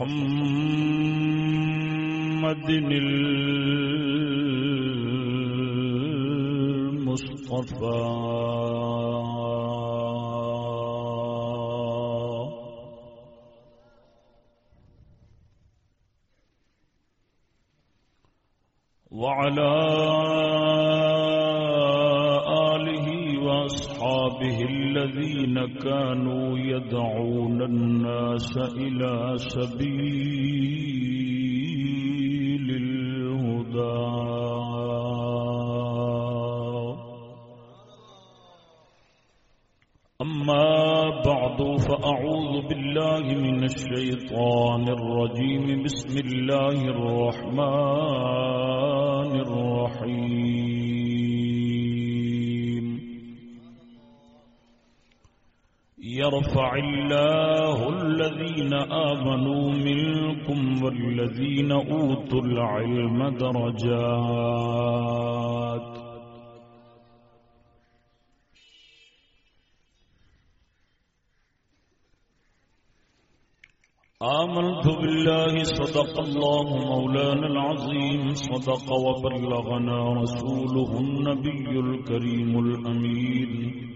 محمد المصطفى. وعلى آله وأصحابه الذين كانوا يدعون الناس إلى سبيل الهدى. أما بعد فأعوذ بالله من الشيطان الرجيم. بسم الله الرحمن يرفع الله الذين آمنوا منكم والذين أوتوا العلم درجات. آمنت بالله، صدق الله مولانا العظيم، صدق وبلغنا رسوله النبي الكريم الأمين.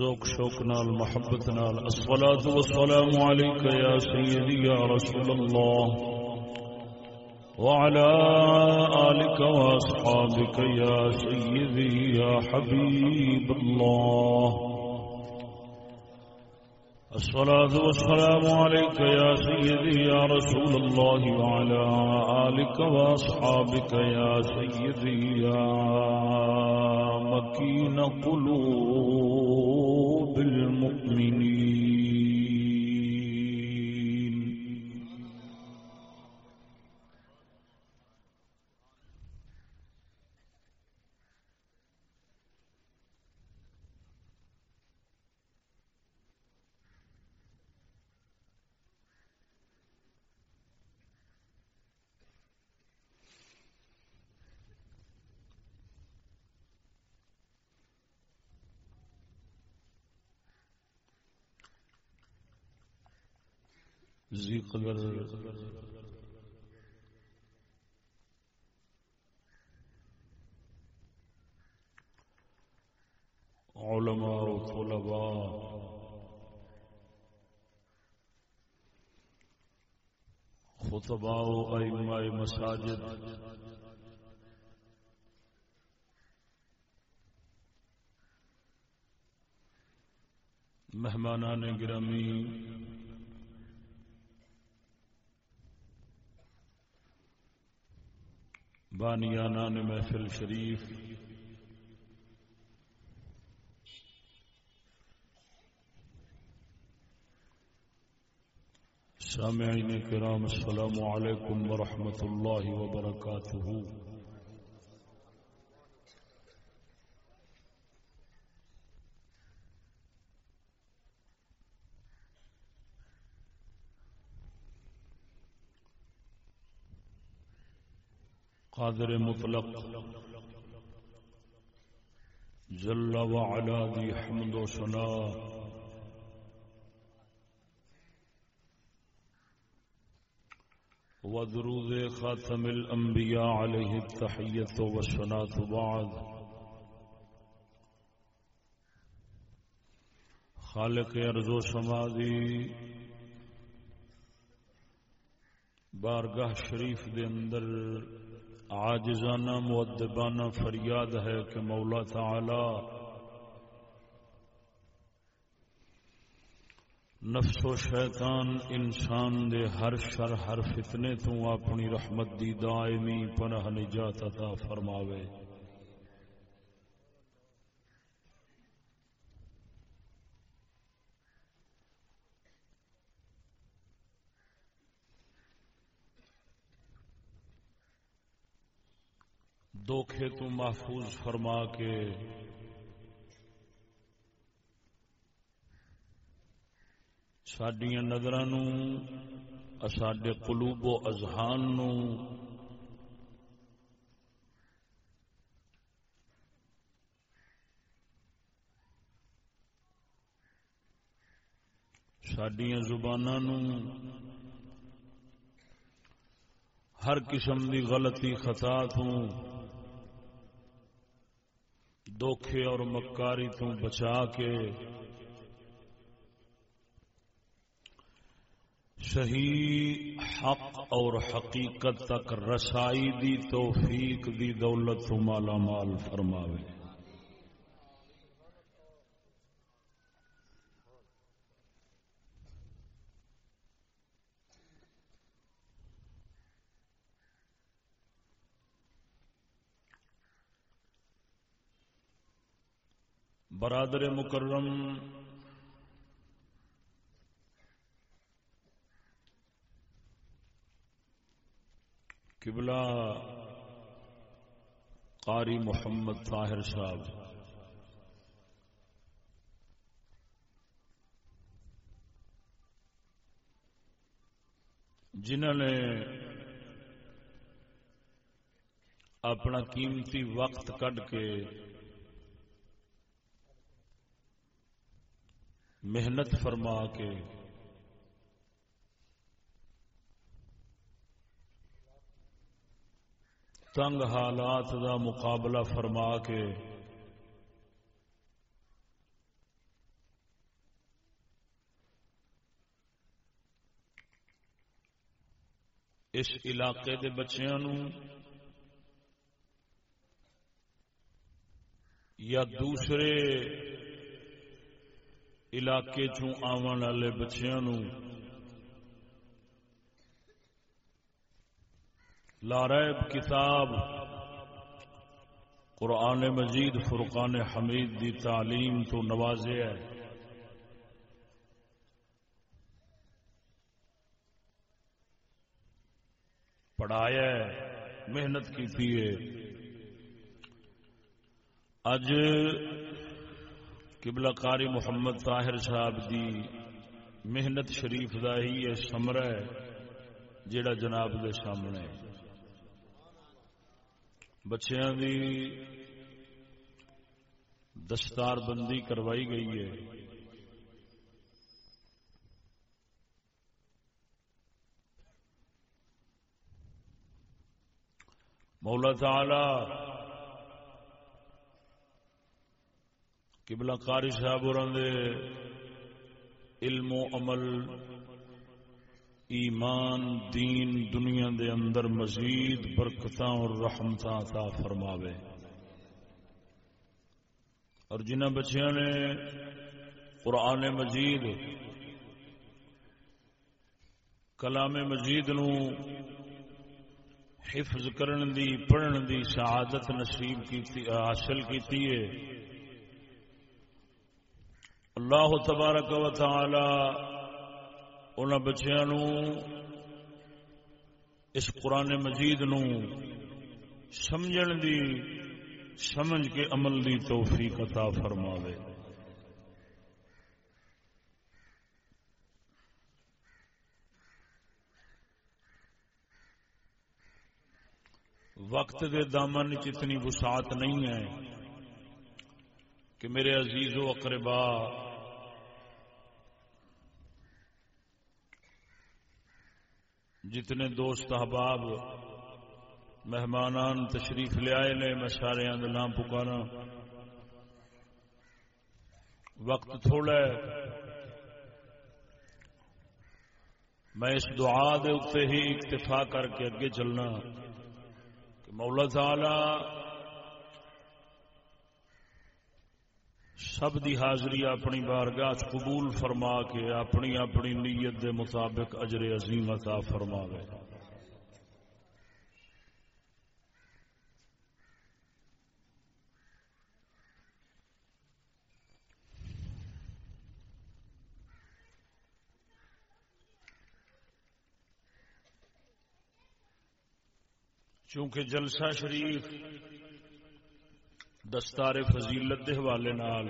ذوق، شوق نال، محبت نال. الصلاة والسلام عليك يا سيدي يا رسول الله. وعلى آلك وأصحابك يا سيدي يا حبيب الله. الصلاة والسلام عليك يا سيدي يا رسول الله. وعلى آلك وأصحابك يا سيدي يا مكين قلوب. بالمؤمنين. ذی قدر علماء و طلباء۔ خطباء و ائمہ مساجد۔ مہمانان گرامی۔ بانیانان محفل شریف۔ سامعین کرام السلام علیکم ورحمۃ اللہ وبرکاتہ۔ قادر مطلق. جل وعلا دی حمد و ثنا. ودرود خاتم الأنبياء عليه التحية والصلاة بعد. خالق ارض و سمادی بارگاہ شریف دے اندر عاجزانہ مؤدبانہ فریاد ہے کہ مولا تعالی نفس و شیطان انسان دے ہر شر، ہر فتنے تو اپنی رحمت دی دائمی پناہ نجات عطا فرماوے۔ دوکھے تو محفوظ فرما کے۔ سڈیا نظر سڈے قلوب و اذہان سڈیا زبان ہر قسم کی غلطی خطا تو دکھے اور مکاری تو بچا کے صحیح حق اور حقیقت تک رسائی دی توفیق دی دولت تو مالا مال فرماوے۔ برادر مکرم۔ قبلہ قاری محمد طاہر صاحب۔ جنہوں نے اپنا قیمتی وقت کڈ کے محنت فرما کے۔ تنگ حالات دا مقابلہ فرما کے۔ اس علاقے دے بچیاں نو یا دوسرے علاقے چوں آون والے بچیاں نو لاریب کتاب قرآن مجید فرقان حمید دی تعلیم تو نوازے ہے۔ پڑھایا محنت کی اج قبلہ کاری محمد طاہر صاحب دی محنت شریف دا ہی یہ سمر ہے جڑا جناب دے سامنے بچیاں دی دستار بندی کروائی گئی ہے۔ مولا تعالی قبلہ قاری صاحب اور علم و عمل، ایمان، دین دنیا دے اندر مزید برکتاں اور رحمت عطا فرماوے۔ اور جنہ بچیاں نے قرآن مجید، کلام مجید نو حفظ کرن دی، پڑھن دی شہادت نصیب کی حاصل کیتی ہے۔ اللہ تبارک و تعالی ان بچیا اس قرآن مجید نو سمجھن دی، سمجھ کے عمل دی توفیق عطا فرماوے۔ وقت دے دامن اتنی وسعت نہیں ہے۔ کہ میرے عزیز و اقربا، جتنے دوست احباب مہمان تشریف لے آئے نے، میں سارے نام پکارا۔ وقت تھوڑا ہے۔ میں اس دعا دے اتنے ہی اکتفا کر کے اگے چلنا۔ کہ مولا تعالی سب دی حاضری اپنی بارگاہ قبول فرما کے اپنی اپنی نیت دے مطابق اجر عظیم عطا فرما گئے چونکہ جلسہ شریف دستار فضیلت دے حوالے نال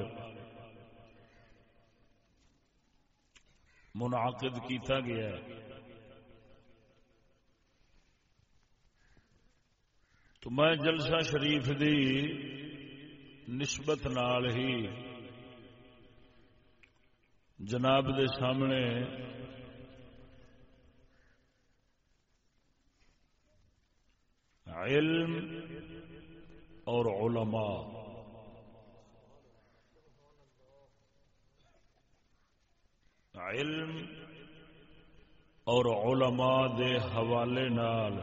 منعقد کیتا گیا ہے۔ تو میں جلسہ شریف دی نسبت نال ہی جناب دے سامنے علم اور علماء علم اور علماء دے حوالے نال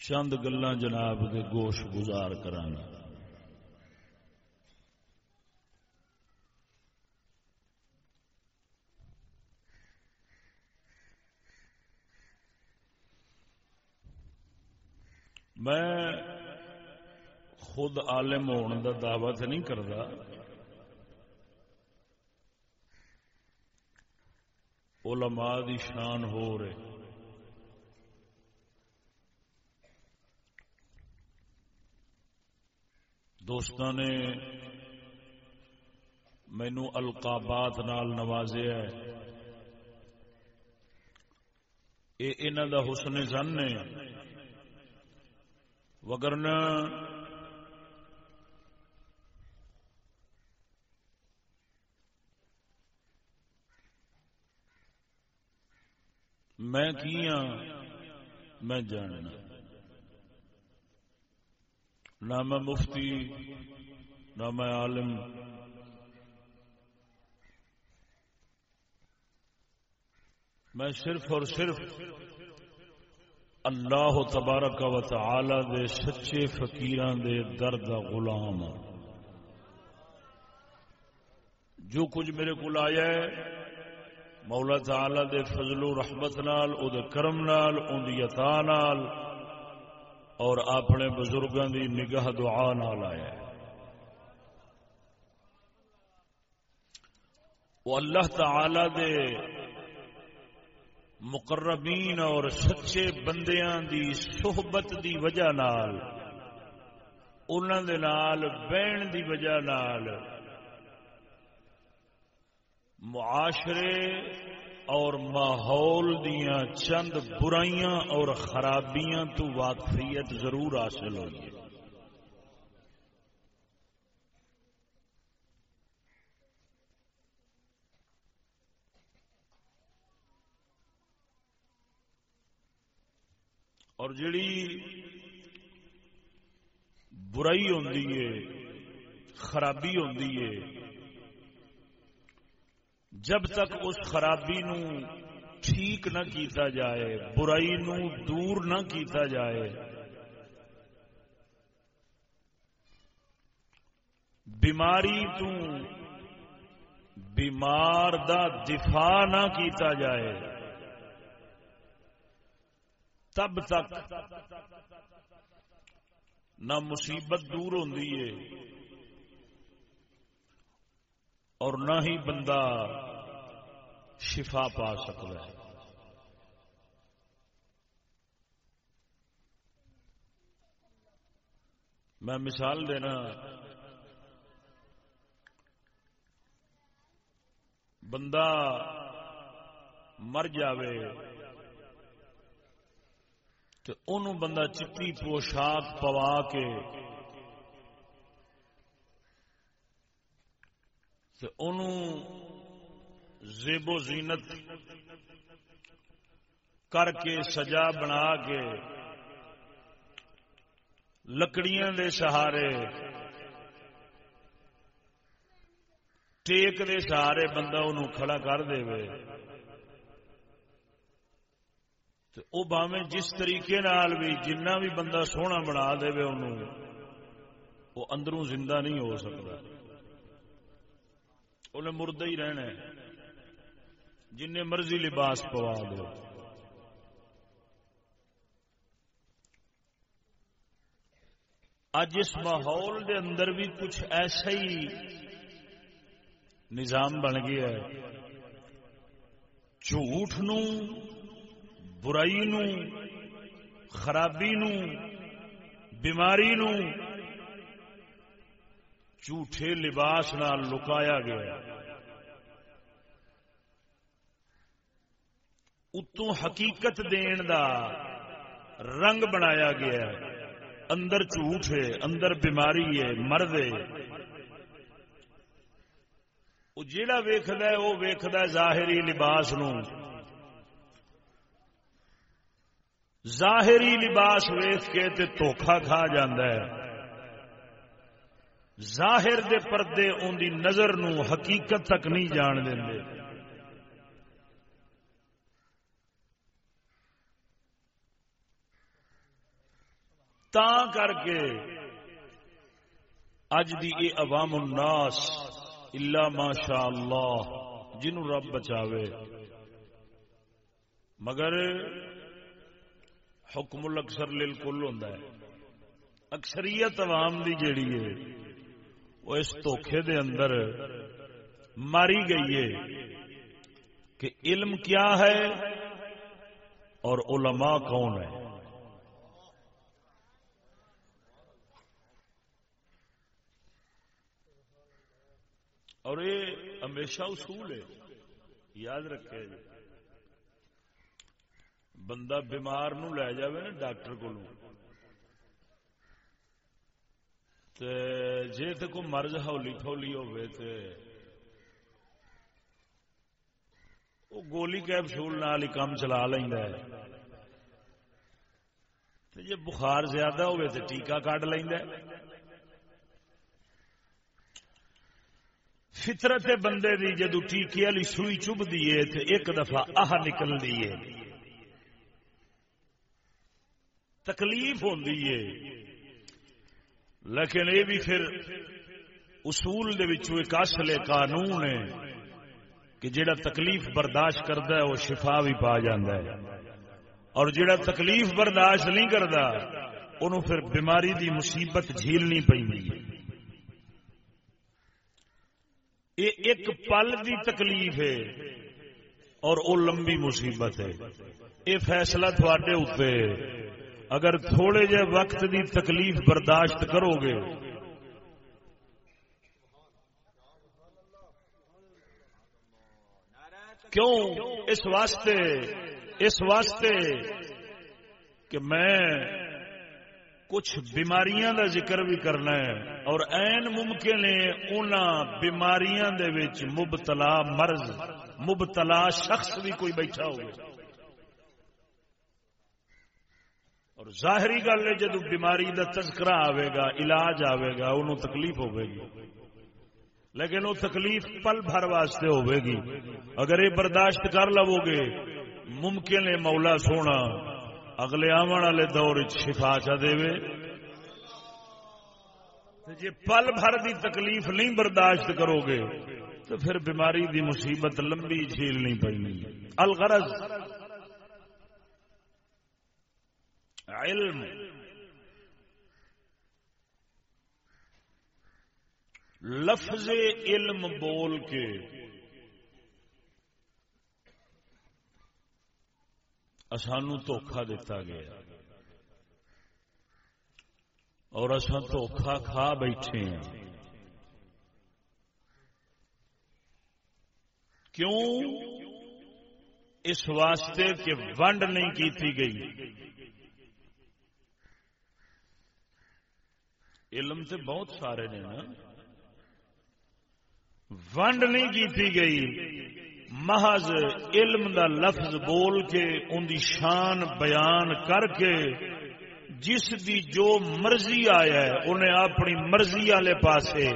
چند گلا جناب کے گوش گزار کرانا میں خود عالم ہونے کا دعوی نہیں کرتا علماء دی شان ہو رہے۔ دوست نے مینو القابات نال نوازیا یہ دا حسن سن نے وگرنا میں کی ہاں میں جاننا۔ نہ میں مفتی، نہ میں عالم۔ میں صرف اور صرف اللہ تبارک و تعالی دے سچے فقیران دے درد غلام ہاں۔ جو کچھ میرے کو آیا ہے مولا تعالی دے فضل و رحمت نال، او دے کرم نال اون دی عطا نال، اور اپنے بزرگاں دی نگاہ دعا نال آیا ہے۔ وہ اللہ تعالی دے مقربین اور سچے بندیاں دی صحبت دی وجہ نال انہوں دے نال، بہن دی وجہ نال معاشرے اور ماحول دیاں چند برائیاں اور خرابیاں تو واقفیت ضرور حاصل ہوئی ہے۔ اور جڑی برائی ہوتی ہے، خرابی ہوتی ہے جب تک اس خرابی نو ٹھیک نہ کیتا جائے، برائی نو دور نہ کیتا جائے، بیماری تو بیمار دا دفاع نہ کیتا جائے، تب تک نہ مصیبت دور ہوتی ہے۔ اور نہ ہی بندہ شفا پا سکتا ہے۔ میں مثال دینا۔ بندہ مر جاوے تو ان بندہ چٹی پوشاک پوا کے زیب و زینت کر کے سجا بنا کے لکڑیاں دے سہارے، ٹیک دے سہارے بندہ انہوں کھڑا کر دے۔ تو وہ باویں جس طریقے نال بھی جنہ بھی بندہ سونا بنا دے انہوں وہ اندروں زندہ نہیں ہو سکتا۔ انہیں مردہ ہی رہنا ہے۔ جن مرضی لباس پوا دو۔ اج اس ماحول دے اندر بھی کچھ ایسا ہی نظام بن گیا ہے۔ جھوٹ نو، برائی نو، خرابی نو، بیماری نو جھوٹے لباس نال لکایا گیا اتوں حقیقت دین دا رنگ بنایا گیا اندر جھوٹ ہے، اندر بیماری ہے، مرد ہے۔ وہ جہا ویخد وہ ویخد ظاہری لباس نو ظاہری لباس ویخ کے تے دھوکھا کھا ہے۔ ظاہر دے پردے ان دی نظر نو حقیقت تک نہیں جان دے تا کر کے اج دی اے عوام الناس اللہ ماشاء اللہ جنوں رب بچاوے۔ مگر حکم الاکثر للکل ہوندا ہے۔ اکثریت عوام دی جیڑی ہے وہ اس دھوکھے دے اندر ماری گئی ہے کہ علم کیا ہے اور علماء کون ہے اور یہ ہمیشہ اصول ہے، یاد رکھے۔ جی بندہ بیمار نو لے جاوے نا ڈاکٹر کو جی تو کوئی مرض ہولی ٹھولی ہوئے تے وہ گولی کیپسول نال ہی کام چلا لینا ہے۔ جی بخار زیادہ ہوئے تو ٹیکا کٹ لینا ہے۔ فطرت بندے دی جدو ٹیکے والی سوئی چب دیے تو ایک دفعہ آہ نکل دیے تکلیف ہوتی ہے۔ لیکن یہ بھی پھر اصول دے ایک اصل قانون ہے کہ جڑا تکلیف برداشت کرتا ہے، وہ شفا بھی پا جاتا ہے۔ اور جڑا تکلیف برداشت نہیں کرتا انہوں پھر بیماری دی مصیبت جھیلنی پی یہ ایک پل دی تکلیف ہے اور وہ لمبی مصیبت ہے۔ یہ فیصلہ تھوڑے اتنے اگر تھوڑے جے وقت دی تکلیف برداشت کرو گے۔ کیوں؟ اس واسطے اس واسطے کہ میں کچھ بیماریاں دا ذکر بھی کرنا ہے اور این ممکن ہے ان بیماریاں دے وچ مبتلا مرض، مبتلا شخص بھی کوئی بیٹھا ہو اور ظاہری گل ہے جدو بیماری دا تذکرہ آئے گا، علاج آئے گا انہوں تکلیف ہوے گی۔ لیکن وہ تکلیف پل بھر واسطے ہوے گی۔ اگر یہ برداشت کر لو گے، ممکن ہے مولا سونا اگلے آن والے دور شفا چا دے۔ جی پل بھر دی تکلیف نہیں برداشت کرو گے، تو پھر بیماری دی مصیبت لمبی جھیلنی پڑنی۔ الغرض علم۔ لفظ علم بول کے سانو دھوکھا دتا گیا۔ اور اصا دھوکھا کھا بیٹھے ہیں۔ کیوں؟ اس واسطے کہ ونڈ نہیں کی گئی۔ علم سے بہت سارے نے نا ونڈ نہیں کی گئی۔ محض علم دا لفظ بول کے، ان دی شان بیان کر کے جس دی جو مرضی آیا ہے، انہیں اپنی مرضی والے پاسے،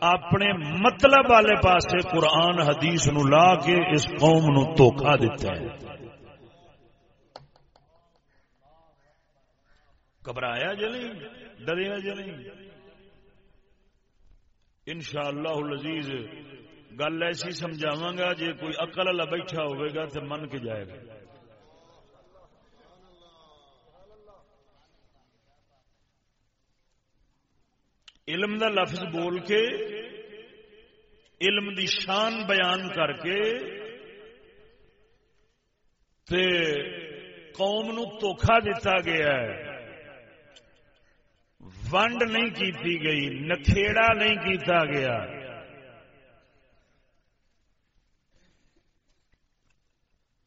اپنے مطلب والے پاسے قرآن، حدیث نو لا کے اس قوم نو دھوکھا دیتا ہے۔ گھبرایا جلی ڈریا جلی ان شاء اللہ لذیذ گل ایسی سمجھاوا گا جی کوئی اقل والا بیٹھا ہوئے گا تو من کے جائے گا۔ علم دا لفظ بول کے، علم دی شان بیان کر کے، تے قوم نو دھوکھا دیتا گیا ہے۔ ونڈ نہیں کیتی گئی نکھےڑا نہیں کیتا گیا۔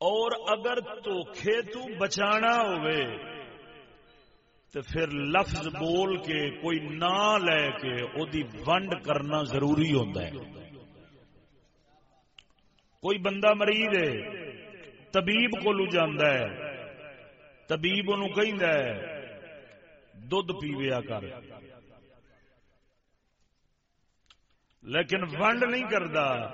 اور اگر دھوکھے تو بچانا ہوئے، تو پھر لفظ بول کے، کوئی نہ لے کے او دی ونڈ کرنا ضروری ہوتا ہے۔ کوئی بندہ مریض ہے، طبیب کو لو جانا ہے، طبیب ان کہ دھد پیویا کر۔ لیکن ونڈ نہیں کرتا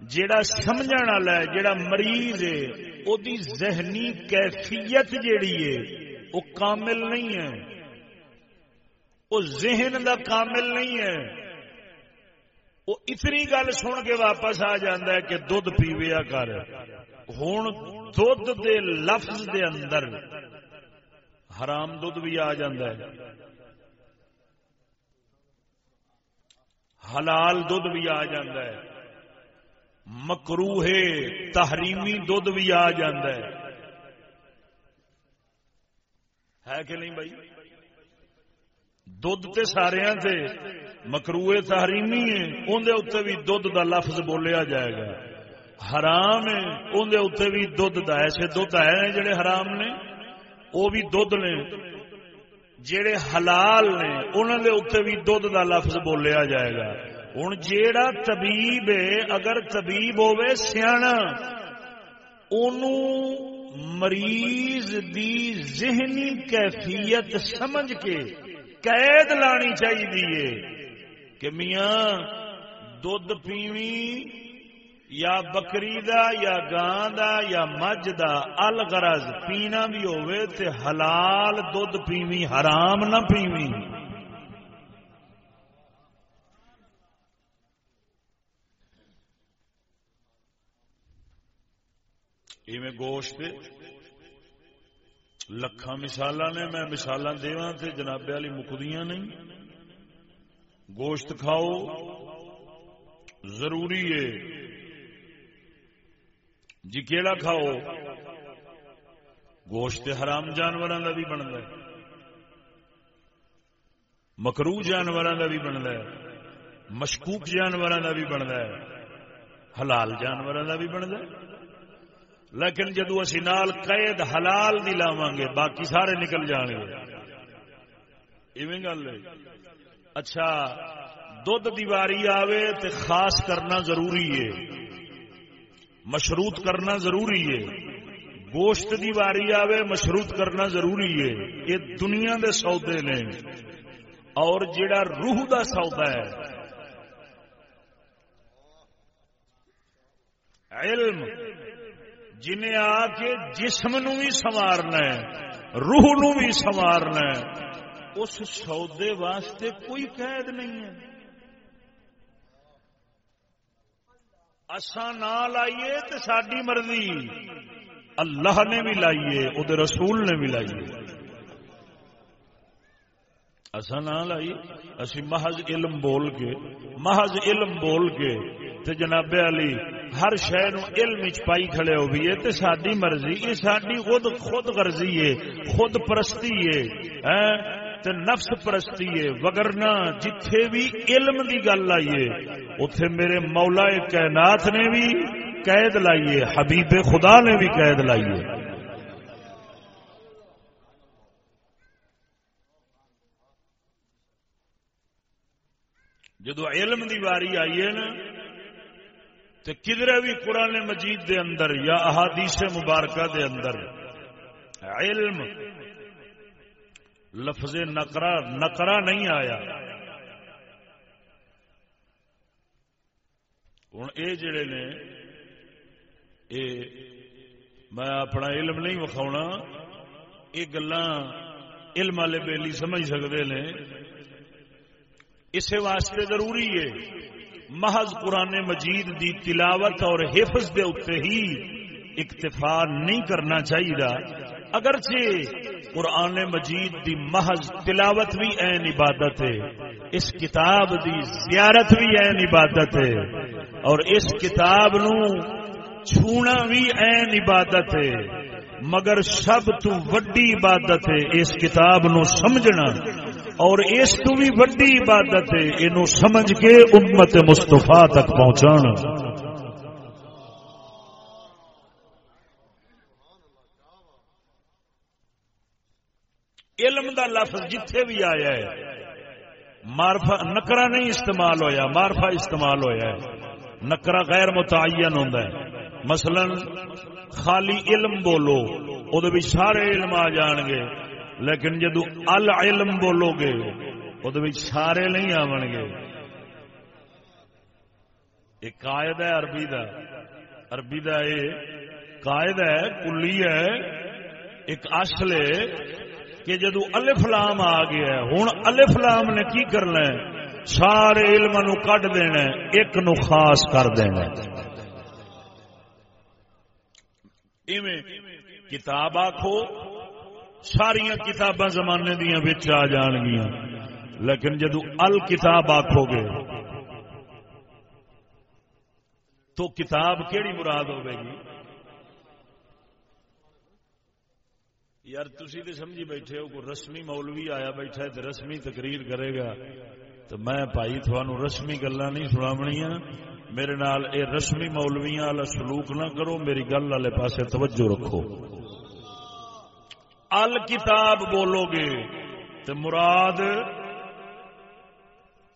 جیڑا سمجھ والا ہے، جیڑا مریض ہے او دی ذہنی کیفیت جیڑی ہے وہ کامل نہیں ہے۔ وہ ذہن دا کامل نہیں ہے۔ وہ اتنی گل سن کے واپس آ ہے کہ دھد پیویا کر۔ ہوں دھد دے لفظ دے اندر حرام دھد بھی آ ہے۔ حلال دھد بھی آ ہے۔ مکروہ تحریمی دھد بھی آ ہے۔ ہے کہ نہیں بھائی؟ دھد تے سارے سے مکروے تحریمی ہے اندر اتنے بھی دھد دا لفظ بولیا جائے گا۔ حرام ہے اندر اتنے بھی دھد دا ایسے دھد ہے جڑے حرام نے۔ وہ بھی دھد نے جڑے حلال نے انہوں دے اتنے بھی دھد دا لفظ بولیا جائے گا۔ ہوں جیڑا طبیب ہے، اگر طبیب ہوے سیاح مریض دی ذہنی کیفیت سمجھ کے قید لانی چاہیے کہ میاں دھد پیوی یا بکری دا، یا گان دا، یا مجھ دا، الغرض پینا بھی ہوئے تے حلال دھد پیوی، حرام نہ پیوی۔ ایویں گوشت لکھان مثال نے، میں مثال دوا تے جنابے والی مکدیاں نہیں گوشت کھاؤ۔ ضروری ہے۔ جی کیڑا کھاؤ۔ گوشت حرام جانوروں کا بھی بنتا ہے۔ مکرو جانوروں کا بھی بنتا ہے۔ مشکوک جانوروں کا بھی بنتا ہے۔ حلال جانوروں کا بھی بنتا ہے۔ لیکن جدو اسی نال قید حلال نہیں لاو گے باقی سارے نکل جان گے۔ گل اچھا دھد دیواری آوے تے خاص کرنا ضروری ہے۔ مشروط کرنا ضروری ہے۔ گوشت دی واری آوے، مشروط کرنا ضروری ہے۔ یہ دنیا دے سودے نے۔ اور جڑا روح دا سودا ہے۔ علم، جنہیں آ کے جسم نو بھی سوارنا ہے، روح نو بھی سوارنا ہے، اس سودے واسطے کوئی قید نہیں ہے۔ اسا نہ لائیے تو ساری مرضی۔ اللہ نے بھی لائیے وہ رسول نے بھی لائیے۔ اصا نہ لائیے، اسی محض علم بول کے، محض علم بول کے تے جناب علی ہر شہر علم پائی کھڑے ہو بھی تے ساری مرضی، یہ ساری خود خود غرضی ہے، خود پرستی ہے ہاں؟ تے نفس پرستی ہے وگرنا جتھے بھی علم دی گل آئیے اتے میرے مولا کائنات نے بھی قید لائیے حبیب خدا نے بھی قید لائیے جدو علم دی واری آئیے نا، تے کدھر بھی قرآن مجید دے اندر یا احادیث مبارکہ دے اندر، علم لفظ نقرا نقرا نہیں آیا۔ ہوں یہ جڑے نے میں اپنا علم نہیں وکھاؤنا یہ گلا علم والے بیلی سمجھ سکتے نے۔ اس واسطے ضروری ہے، محض قرآن مجید دی تلاوت اور حفظ دے اتنے ہی اکتفا نہیں کرنا چاہیے اگرچہ قرآن مجید دی محض تلاوت بھی این عبادت ہے، اس کتاب دی زیارت بھی این عبادت ہے، اور اس کتاب نو چھونا بھی این عبادت ہے، مگر سب تو وڈی عبادت ہے اس کتاب نو سمجھنا، اور اس تو بھی وڈی عبادت ہے یہ سمجھ کے امت مستفا تک پہنچانا۔ علم لفظ جتھے بھی آیا ہے۔ مارفا نکرا نہیں استعمال ہویا مارفا استعمال ہویا ہے۔ نکرا غیر متعین ہوتا ہے۔ مثلا خالی علم بولو وہ بھی سارے علم آ جان گے۔ لیکن جدو العلم بولو گے وہ سارے نہیں آن گے۔ ایک قائد ہے عربی دا۔ عربی دا یہ قائد ہے، کلی ہے، ایک اصل کہ جدو الف لام آ گیا ہوں الف لام نے کی کرنا ہے؟ سارے علم نو کڈ دینا ایک نو خاص کر دینا کتاب آخو ساریا کتاباں زمانے دیا بچ آ جان گیا لیکن جدو ال کتاب آخو گے، تو کتاب کیڑی مراد ہوگی یار تھی تو سمجھی بیٹھے ہو، کوئی رسمی مولوی آیا بیٹھا ہے تو رسمی تقریر کرے گا، تو میں بھائی تھانوں رسمی گلا نہیں سناونیا میرے نال اے رسمی مولویاں والا سلوک نہ کرو، میری گل والے پاسے توجہ رکھو۔ ال کتاب بولو گے تو مراد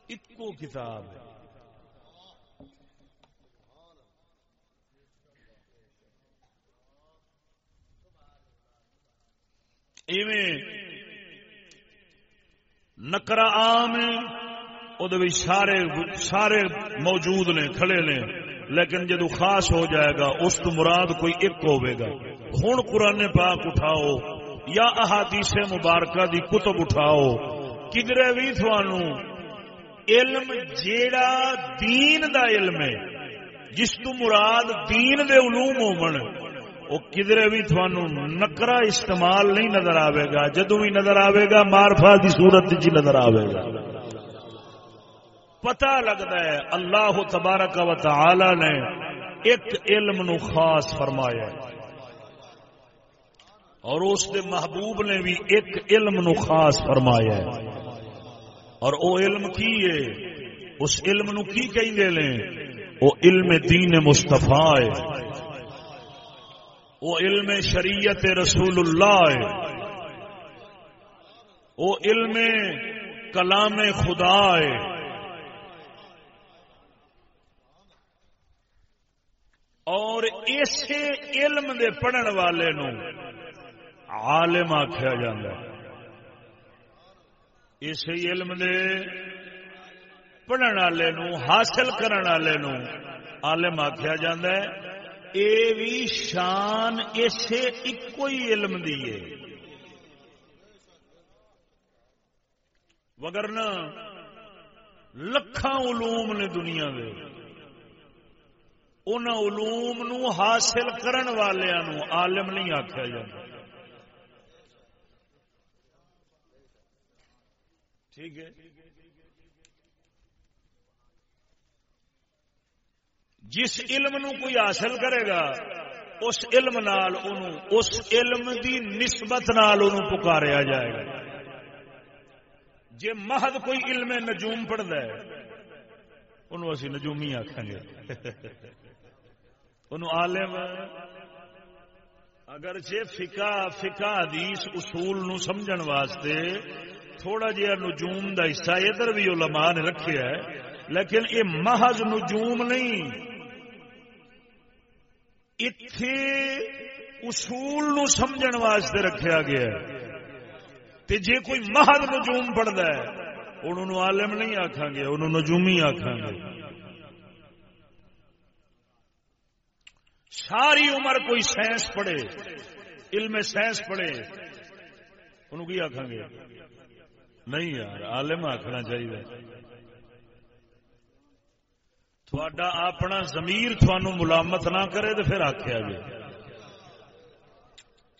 ایکو کتاب ہے۔ ایویں نکرا آم سارے سارے موجود نے، کھڑے نے۔ لیکن جدو خاص ہو جائے گا، اس تو مراد کوئی ایک ہوئے گا۔ ہوں قرآن پاک اٹھاؤ، یا احادیث مبارکہ دی کتب اٹھاؤ۔ کدرے بھی تھانو علم جیڑا دین دا علم ہے، جس تو مراد دین دے علوم ہو وہ کدھر بھی تھانو نکرا استعمال نہیں نظر آئے گا جدو بھی نظر آئے گا، مارفا کی صورت جی نظر آئے گا۔ پتا لگتا ہے اللہ تبارک و تعالی نے ایک علم نو خاص فرمایا اور اس دے محبوب نے بھی ایک علم نو خاص فرمایا اور او علم کی ہے؟ اس علم نو کی کہیں لیں وہ علم دین مستفا ہے۔ وہ علم شریعت رسول اللہ ہے۔ وہ علم کلام خدا ہے۔ اور اسی علم دے پڑھن والے نو عالم آخیا جا اسی علم دے پڑھن والے نو، حاصل کرن والے نو عالم آخیا جا اے بھی شان اسے ایک ہی علم دی ہے۔ وگرنا لکھاں علوم نے دنیا دے۔ ان علوم نو حاصل کرن والوں عالم نہیں آخیا جاتا ٹھیک ہے؟ جس علم نو کوئی حاصل کرے گا، اس علم نال اس علم دی نسبت نال پکاریا جائے گا۔ جی مہد کوئی علم نجوم پڑھتا ہے انہوں اسی نجومی آخیں گے۔ انہوں عالم اگر جے فکا فکا حدیث اصول نو سمجھن واسطے تھوڑا جہا نجوم دا حصہ ادھر بھی علماء نے رکھے ہے، لیکن یہ محض نجوم نہیں۔ اتے اصول نو سمجھن واسطے رکھیا گیا تے جے کوئی مہد نجوم پڑھتا ہے انہوں عالم نہیں آخان گے انہوں نجومی آخان گے ساری عمر کوئی سائنس پڑھے علم سائنس پڑھے انہوں کی آخان گے نہیں یار عالم آخنا چاہیے تھوڑا اپنا زمیر تھانوں ملامت نہ کرے تو پھر آخیا جائے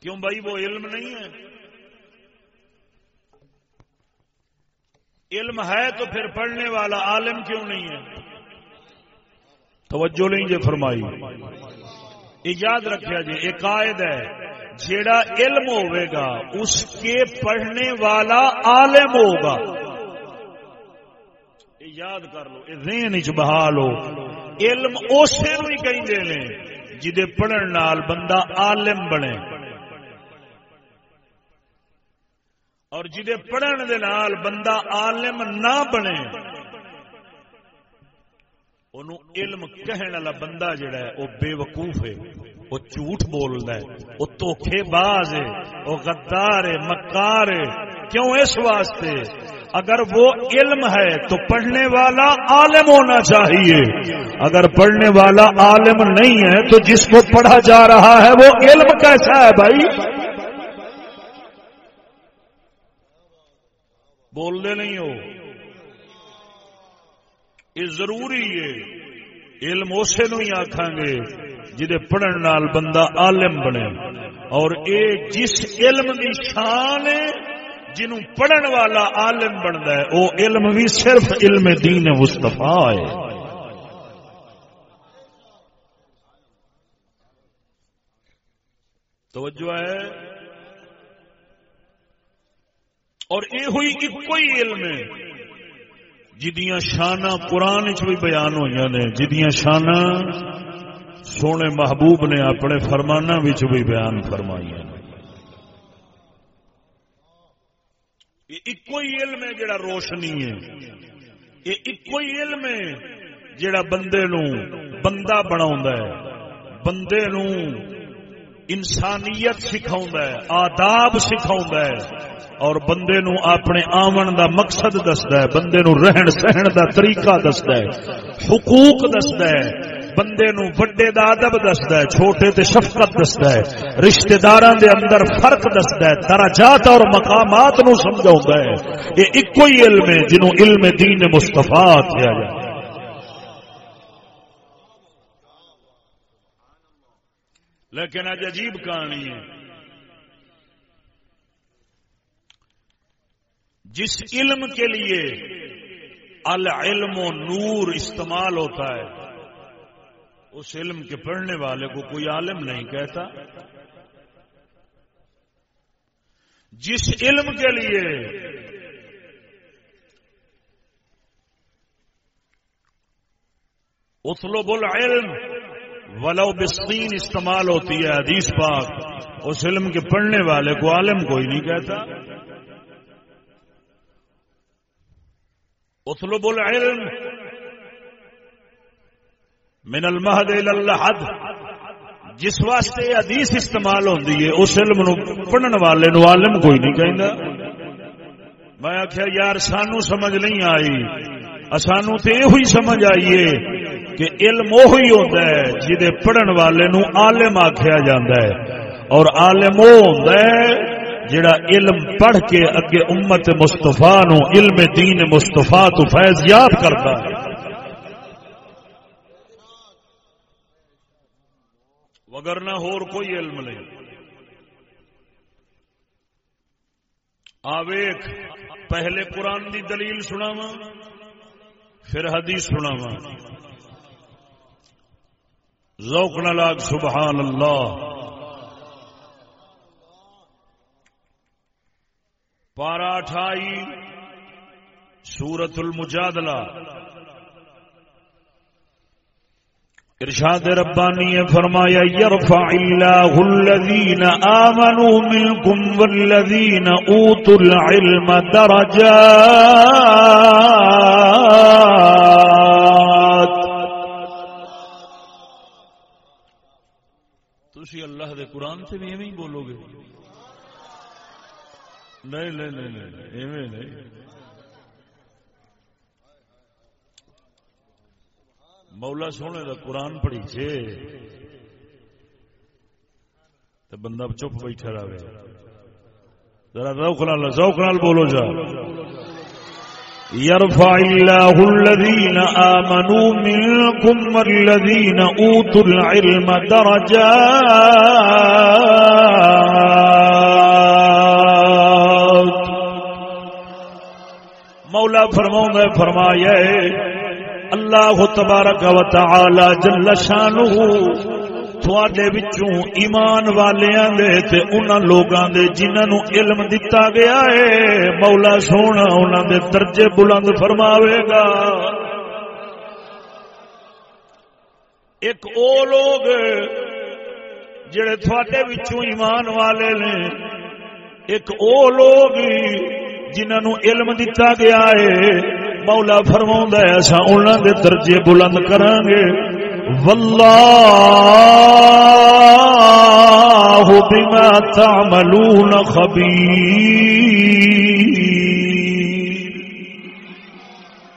کیوں بھائی وہ علم نہیں ہے علم ہے تو پھر پڑھنے والا عالم کیوں نہیں ہے توجہ نہیں جی فرمائی یہ یاد رکھا جی ایک قائد ہے جیڑا علم ہوئے گا اس کے پڑھنے والا عالم ہوگا یعنی یاد کر لو یہ ذہن چ بحال ہو علم اسے نو ہی کہیں جی پڑھن نال بندہ عالم بنے۔ اور جہے پڑھن دے نال بندہ عالم نہ بنے علم کہن والا بندہ جڑا ہے وہ بے وقوف ہے وہ جھوٹ بولتا ہے وہ دھوکھے باز ہے وہ غدار ہے، مکار ہے۔ کیوں اس واسطے؟ اگر وہ علم ہے تو پڑھنے والا عالم ہونا چاہیے۔ اگر پڑھنے والا عالم نہیں ہے تو جس کو پڑھا جا رہا ہے وہ علم کیسا ہے بھائی؟ بولتے نہیں ہو۔ یہ ضروری ہے۔ علم اسے نو ہی آخان گے جہے پڑھن نال بندہ عالم بنے۔ اور اے جس علم کی شان ہے جنوں پڑھن والا عالم بنتا ہے وہ علم بھی صرف علم دین مستفا ہے۔ توجہ ہے۔ اور یہ ہوئی ایک علم ہے جدیاں شانہ قرآن چ بھی بیان ہوئی نے، جدیاں شانہ سونے محبوب نے اپنے فرمانا بھی بیان فرمائی یہ ایک علم ہے جڑا روشنی ہے۔ یہ ایک علم ہے جڑا بندے نو بندہ بنا بندے نو انسانیت سکھاؤں آداب سکھاؤں اور بندے نو اپنے آمن دا مقصد دستا ہے، بندے نو رہن سہن دا طریقہ دستا ہے، حقوق دستا ہے۔ بندے نو بڑے دا ادب دستا ہے، چھوٹے تے شفقت دستا ہے رشتہ داراں دے اندر فرق دستا ہے، درجات اور مقامات نو سمجھاوندا ہے۔ یہ ایک ہی علم ہے جنوں علم دین مصطفی کیا جائے۔ لیکن اج عجیب کہانی ہے۔ جس علم کے لیے العلم و نور استعمال ہوتا ہے اس علم کے پڑھنے والے کو کوئی عالم نہیں کہتا۔ جس علم کے لیے اطلب العلم ولو بسین استعمال ہوتی ہے حدیث پاک، اس علم کے پڑھنے والے کو عالم کوئی نہیں کہتا۔ اطلب العلم من المہد الحد جس واسطے حدیث استعمال ہوتی ہے، اس علم نو پڑھن والے نو عالم کوئی نہیں کہندا۔ میں آخیا یار، سانو سمجھ نہیں آئی۔ سانو تو یہ سمجھ آئیے کہ علم وہی ہوتا ہے جہے پڑھن والے نو عالم آخیا جا اور عالم وہ ہوتا ہے جڑا علم پڑھ کے اگے امت مستفا نو، علم دین مستفا تو فیض یاد کرتا ہے۔ وگرنا ہور کوئی علم نہیں۔ آویخ پہلے قرآن دی دلیل سناوا پھر حدیث سناوا ذوق لاگ سبحان اللہ پارا اٹھائی سورت المجادلہ۔ ارشاد ربانی فرمایا، یرفع اللہ الذین آمنوا منکم والذین اوتوا العلم درجات. تھی اللہ دے قرآن سے بھی ایویں بولو گے؟ نہیں نہیں نہیں، ایویں نہیں۔ مولا سونے دا قرآن پڑھی چے تو بندہ چپ بیٹھا رہے۔ ذرا روک نال، ذوق نال بولو جا۔ يرفع الله الذين آمنوا منكم والذين أوتوا العلم درجات۔ مولا فرماؤں میں فرمایا اللہ تبارک و تعالی جل شانہ تھوڑے وچوں ایمان والیاں دے تے انہاں لوگاں دے جنہاں نو علم دتا گیا ہے، مولا سونا انہاں دے درجے بلند فرماوے گا۔ ایک او لوگ جڑے تھوڑے وچوں ایمان والے نے، ایک او لوگ جنہاں نو علم دتا گیا ہے مولا فرماؤں ہے ایسا انہوں دے درجے بلند کران گے واللہ بما تعملون خبير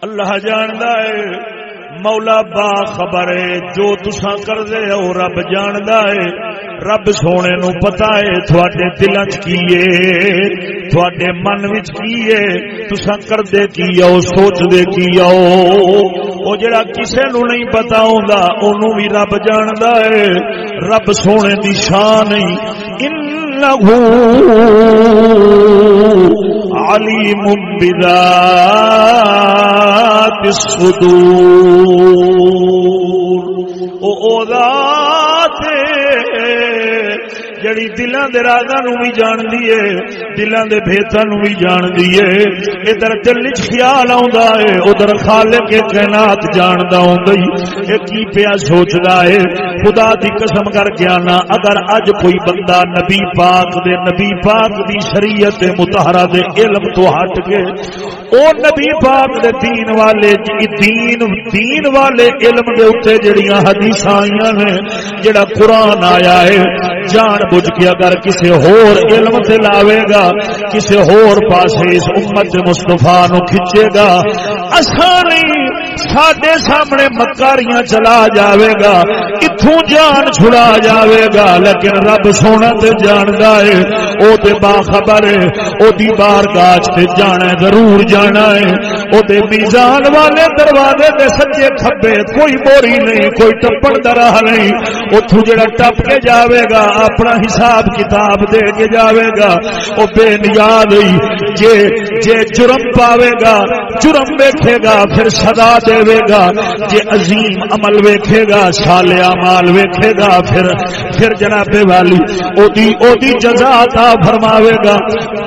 اللہ جاندا ہے مولا با خبر ہے، جو تسا کر دے ہو، رب جاندا ہے۔ رب سونے نو پتا ہے، تھوڑے دل چیے تھوڑے من وچ کی ہے۔ کر دے کی آؤ سوچ دے کی آؤ وہ جڑا کسے نو نہیں پتا ہوندا، اونوں بھی رب جاندا ہے۔ رب سونے دی شان نہیں انه علیم بذات۔ الصدور او ذات جڑی دلان دے رازا نو بھی جان دیئے دلان دے بھیتا نو بھی جان دیئے ادھر دل وچ خیال آوندا ہے ادھر خالق کائنات جاندا ہوندا ہی اے کی پیا سوچدا ہے خدا دی قسم کر کے آنا اگر اج کوئی بندہ نبی پاک دے نبی پاک دی شریعت مطہرہ دے علم تو ہٹ کے او نبی پاک دے دین والے دین دین والے علم دے اوتے جڑیاں حدیثاں آئیاں نے جڑا قرآن آیا ہے جان بجھ کے اگر کسی ہور علم سے لاوے گا کسی ہور پاسے اس امت مستفا نو کھچے گا۔ نہیں سڈے سامنے مکاریاں چلا جاوے گا اتوں جان چھڑا جاوے گا، لیکن رب سونا تے جاندا ہے او تے باخبر ہے او دی بار گاچ تے جانا ہے ضرور جانا ہے او تے میزان والے دروازے دے سجے کھبے، کوئی موری نہیں، کوئی ٹپڑ دراہ نہیں۔ اتوں جڑا ٹپ کے جاوے گا، اپنا حساب کتاب دے کے جاوے گا۔ وہ بے نیاد ہوئی، جے جے جرم پاوے گا، جرم ویکھے گا، پھر سزا دے گا جے عظیم عمل ویکھے گا سالیا مال ویکھے گا، پھر پھر جناب والی او دی او دی جزا عطا فرماوے گا۔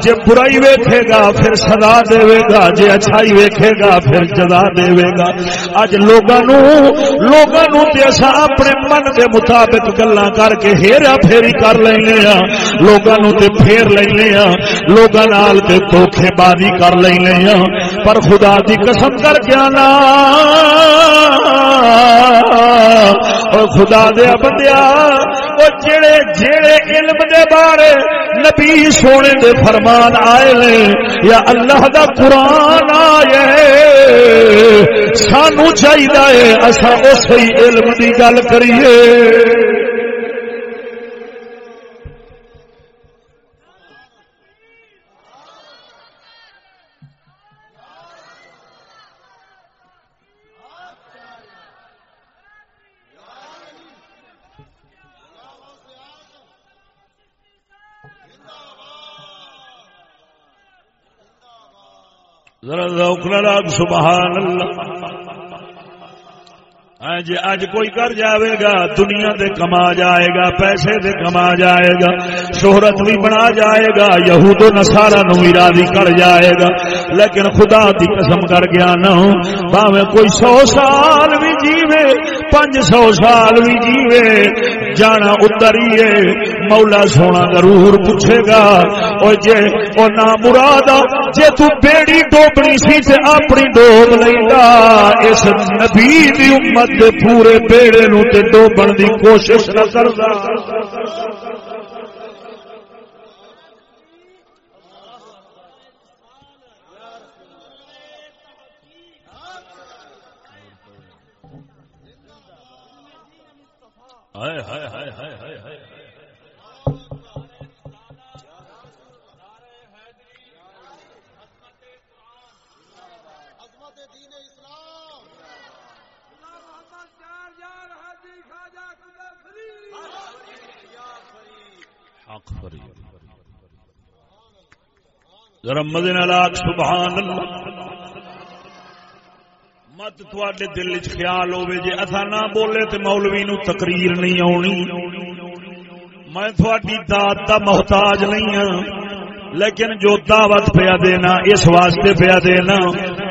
جے برائی ویکھے گا، پھر سزا دے گا۔ جے اچھائی ویکھے گا، پھر جزا دے گا۔ اج لوگاں نو لوگاں نو تے اساں اپنے من دے مطابق گلاں کر کے ہیرا پھیری کر لینے ہاں۔ لوگاں نو تے پھیر لینے ہاں۔ لوگاں نال تے دھوکے بازی کر لینے ہاں۔ پر خدا دی قسم کر کے آنا۔ اور خدا دیا بندیا وہ جڑے جڑے علم دے بارے نبی سونے دے فرمان آئے لے یا اللہ دا قرآن آئے، سانو چاہیے اصا اسی علم دی گل کریے۔ ذرا ذوق لگ سبحان اللہ ہاں جی اج کوئی کر جاوے گا، دنیا دے کما جائے گا، پیسے دے کما جائے گا، شہرت بھی بنا جائے گا، یہود و نسارا نو بھی راضی کر جائے گا۔ لیکن خدا دی قسم کر گیا نہ باوے کوئی سو سال بھی جیوے پانچ سو سال بھی جیوے، جانا اتریے مولا سونا ضرور پوچھے گا او جے او نا مراد جے تو بیڑی ڈوبنی سی تے اپنی ڈوب لیندا۔ اس نبی دی امت دے پورے بیڑے نو تے ڈوبن دی کوشش نہ کردا۔ ہائے ہائے ہائے۔ ذرا مدن لاکھ سبحان اللہ مت تھوڑے دل چ خیال ہوے جی اصا نہ بولے تو مولوی نو تقریر نہیں آنی میں تھوڑی دات کا محتاج نہیں ہوں لیکن جو دعوت پیا دینا، اس واسطے پیا دینا۔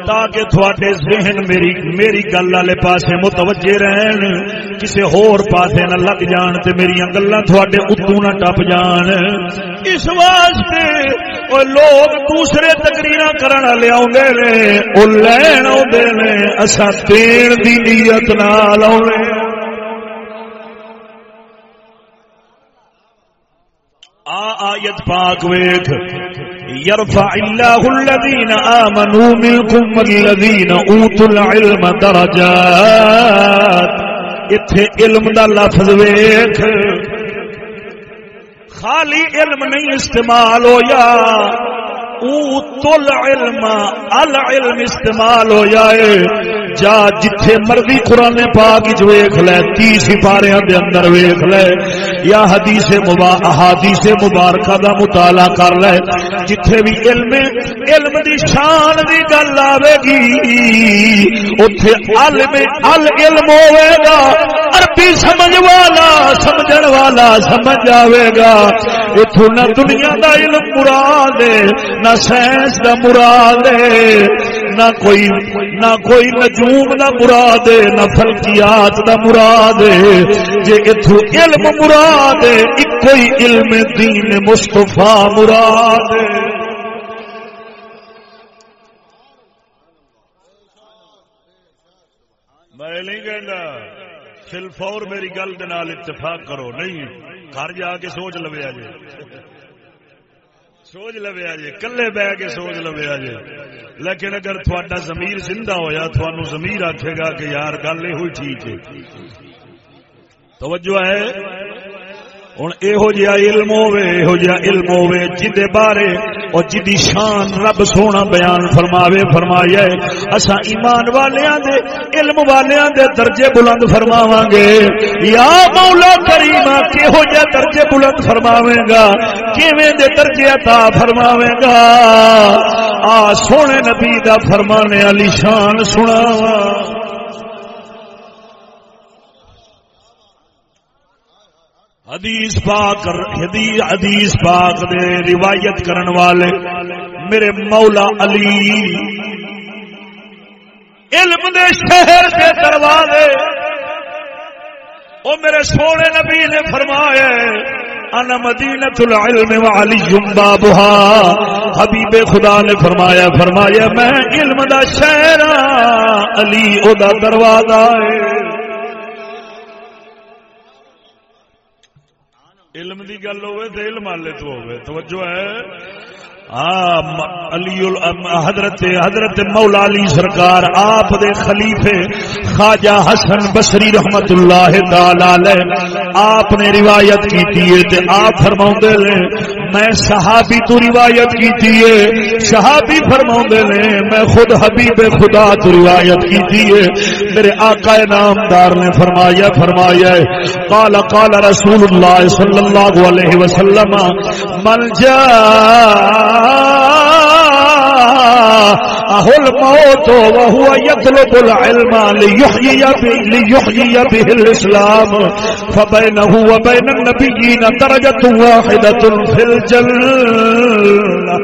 تاکہ تھوڑے ذہن میری میری گل والے پاسے متوجہ رہن کسی ہور پاسے نہ لگ جان تے میری گلا تھوڑے اتو نہ ٹپ جان۔ اس واسطے وہ لوگ دوسرے تقریر کرن والے آدھے نے وہ لین آدھے نے اصا دین دی نیت نال آنے آیت پاک ویخ يرفع الله الذين آمنوا منكم والذين أوتوا العلم درجات. اتھے علم دا لفظ ویخ خالی علم نہیں استعمال ہو یا اوتل العلم استعمال ہو جائے جا جتھے مرضی قرآن پاک جو ویخ لے، تیس سپارے دے اندر ویخ لے۔ یا حدیث احادیث مبارکہ دا مطالعہ کر لے۔ جتھے بھی علم علم دی شان دی گل آوے گی، اوتھے علم العلم ہوے گا۔ عربی سمجھ والا، سمجھن والا سمجھ آوے گا۔ اتھوں نہ دنیا دا علم مراد نہ سائنس دا مراد نہ کوئی نہ کوئی نجوم دا مراد نہ فلکیات دا مراد جے اتو علم مراد ایک علم دین مصطفیٰ مراد میں نہیں کہنا فل فور میری گل اتفاق کرو، نہیں، گھر جا کے سوچ لو جی سوچ لو جی کلے بہ کے سوچ لو جی لیکن اگر تھوڑا زمیر زندہ ہویا تھوانو زمیر آکھے گا کہ یار گل یہ ہوئی ٹھیک ہے۔ توجہ ہے؟ ہوں یہو جہا علم ہوے یہو جہا علم ہوے جہد بارے، اور جدی شان رب سونا بیان فرماوے فرمایا اسا ایمان والیاں دے، علم والیاں دے درجے بلند فرماواں گے یا مولا کریما کہو جہا درجے بلند فرماوے گا؟ کیویں دے درجے عطا فرماوے گا؟ آ سونے نبی دا فرمانے علی شان سناواں۔ حدیث پاک حدیث پاک دے روایت کرن والے میرے مولا علی۔ علم دے شہر کے دروازے۔ او میرے سونے نبی نے فرمایا، انا مدینہ العلم وعلی بابها حبیب خدا نے فرمایا فرمایا، میں علم دا شہر ہاں، علی او دا دروازہ ہے۔ علم دی گل ہوئے تو علم والے تو ہوئے۔ توجہ ہے۔ علی حضرت حضرت مولا علی سرکار، آپ دے خلیفے خواجہ حسن بصری رحمت اللہ تعالی آپ نے روایت کی تے آپ فرما لے میں صحابی تو روایت کی ہے۔ صحابی فرما نے، میں خود حبیب خدا تو روایت کی ہے۔ میرے آقا نامدار نے فرمایا فرمایا قال قال رسول اللہ صلی اللہ علیہ وسلم، من جا اہل موت وهو يطلب العلم ليحيي به الاسلام فبينه وبين النبيين درجه واحده في الجنه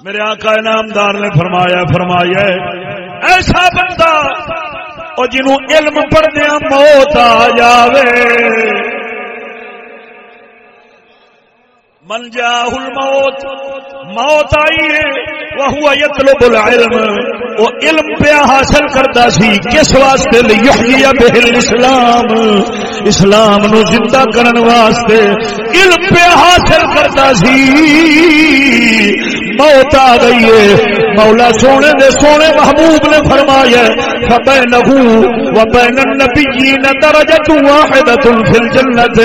میرے آقا انعامدار نے فرمایا فرمایا ایسا بندہ اور جنہوں علم پڑھنے موت آ جاوے من جاہ الموت، موت آئی ہے وہ یطلب العلم۔ وہ علم پہ حاصل کرتا سی، کس واسطے؟ لیحیی بہ الاسلام۔ اسلام نو زندہ کرن واسطے علم پہ حاصل کرتا سی۔ موت آ گئی ہے۔ مولا سونے دے سونے محبوب نے فرمایا فبینہو وبین النبیین درجت واحدت فی الجنت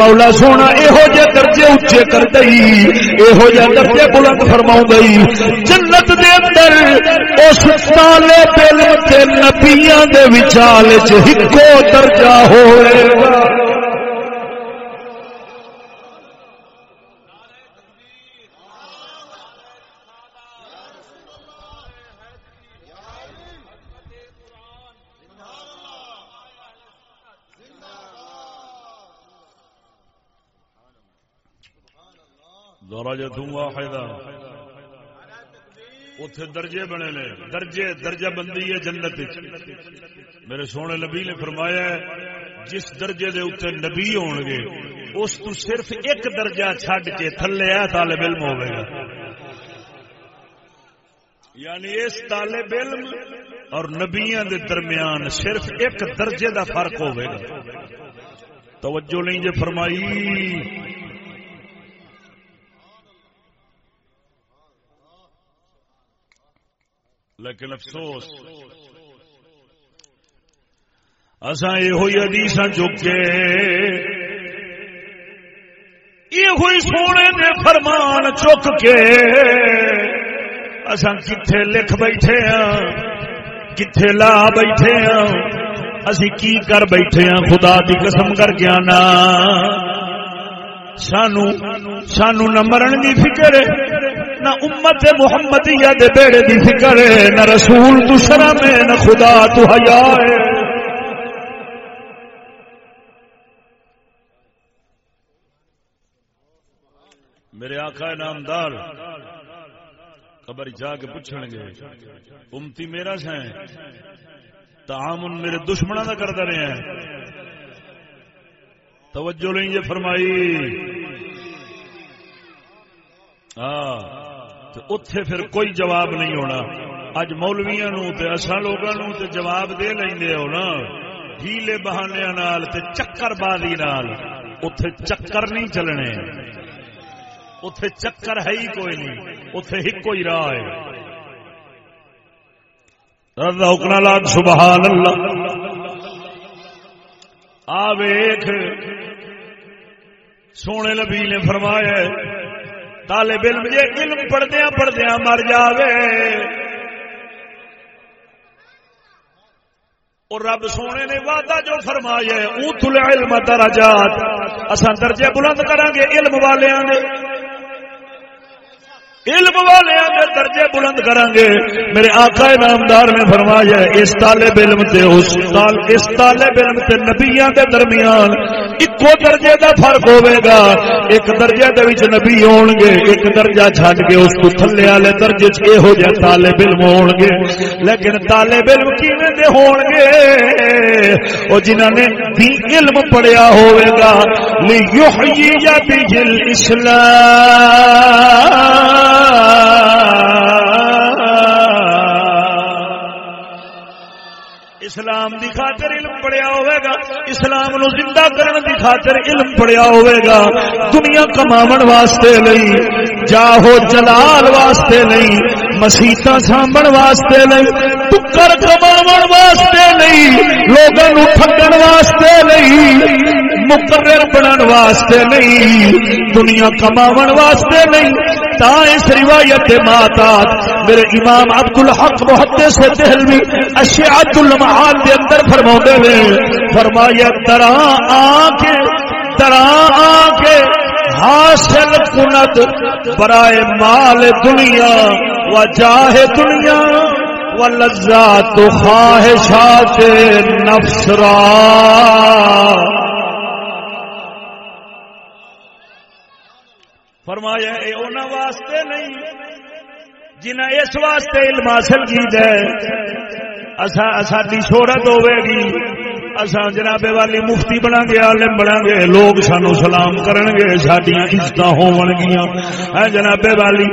مولا سونا اے ہو جے درجے اونچے کر دئی اے ہو جے درجے بلند فرماؤں دئی جنت دے اندر، اس طالب علم تے نبیاں دے وچال وچ ہکو درجہ ہوئے۔ گا درجہ واحدہ۔ اتے درجے بنے نے۔ درجے، درجہ بندی ہے جنت میرے سونے نبی نے فرمایا جس درجے دے اتنے نبی ہون گے، اس تو صرف ایک درجہ چھڈ کے تھلے ہے طالب علم ہوے گا۔ یعنی اس طالب علم اور نبیاں دے درمیان صرف ایک درجے دا فرق ہوے گا۔ توجہ نہیں جے فرمائی۔ لیکن افسوس اصا یہ ادیس چکے یہ ہوئی سونے نے فرمان چک کے اصا کتنے لکھ بیٹھے ہاں کتنے لا بیٹھے ہاں اسی کی کر بیٹھے ہاں خدا کی قسم کر کے آنا۔ سانو سانو نہ مرن کی فکر نہ امت محمد دے بیڑے دی فکر ہے، نہ رسول تو شرم ہے، نہ خدا تو حیا ہے۔ میرے آقا نامدار قبر جا کے پوچھن گے، امتی میرا سا تعامن میرے دشمنوں کا کرتا رہے ہیں۔ توجہ نہیں یہ فرمائی۔ ہاں اتے پھر کوئی جواب نہیں ہونا۔ اج مولویا اصا لوگوں تے جواب دے لیں ہو نا۔ ہیلے بہانے نال تے چکر بازی نال۔ اتے چکر نہیں چلنے۔ اتے چکر ہے ہی کوئی نہیں۔ اتے ہی کوئی راہ ہے۔ حکنا لاگ سبحان اللہ آ ویخ سونے نبی نے فرمایا طالب علم جے علم پڑھدیا پڑھدیا مر جاوے۔ اور رب سونے نے وعدہ جو فرمایا اوتل علم درجات۔ اساں درجے بلند کران گے علم والے دے۔ علم والے درجے بلند کریں گے میرے آقا نامدار نے فرمایا، اس طالب علم تے اس اس طالب علم تے نبیاں دے درمیان اکو درجے دا فرق ہوے گا۔ ایک درجے دے وچ نبی ہون گے ایک درجہ چھڈ کے اس کو تھلے والے درجے چ اے ہو جا طالب علم ہون گے لیکن طالب علم کیویں دے ہون گے او جنہاں نے دین علم پڑھیا ہوے گا۔ لیحیی بہ الاسلام اسلام دی خاطر علم پڑیا ہوئے گا، اسلام نو زندہ کرن دی خاطر علم پڑیا ہوئے گا۔ دنیا کماون واسطے نہیں جاہو جلال واسطے نہیں مسیطا سامن واسطے نہیں ٹکر کماون واسطے نہیں لوگوں ٹھگن واسطے نہیں مقرر بنن واسطے نہیں دنیا کماون واسطے نہیں تا اس روایت ماتات میرے امام عبد الحق محدث سے دہلوی اشیاء المعاد دے اندر فرماؤں نے فرمایا ترا آ کے ترا آ کے حاصل کنت برائے مال دنیا و جاہ دنیا و لذات خواہشات نفس را۔ فرمایا، اے اونا واسطے نہیں جنہیں اس واسطے علم حاصل کی جائے ساری شہرت ہوے گی۔ اصا جناب والی مفتی بنا گے عالم بنا گے لوگ سانو سلام کرن گے سڈیا عزت ہون گیا جناب والی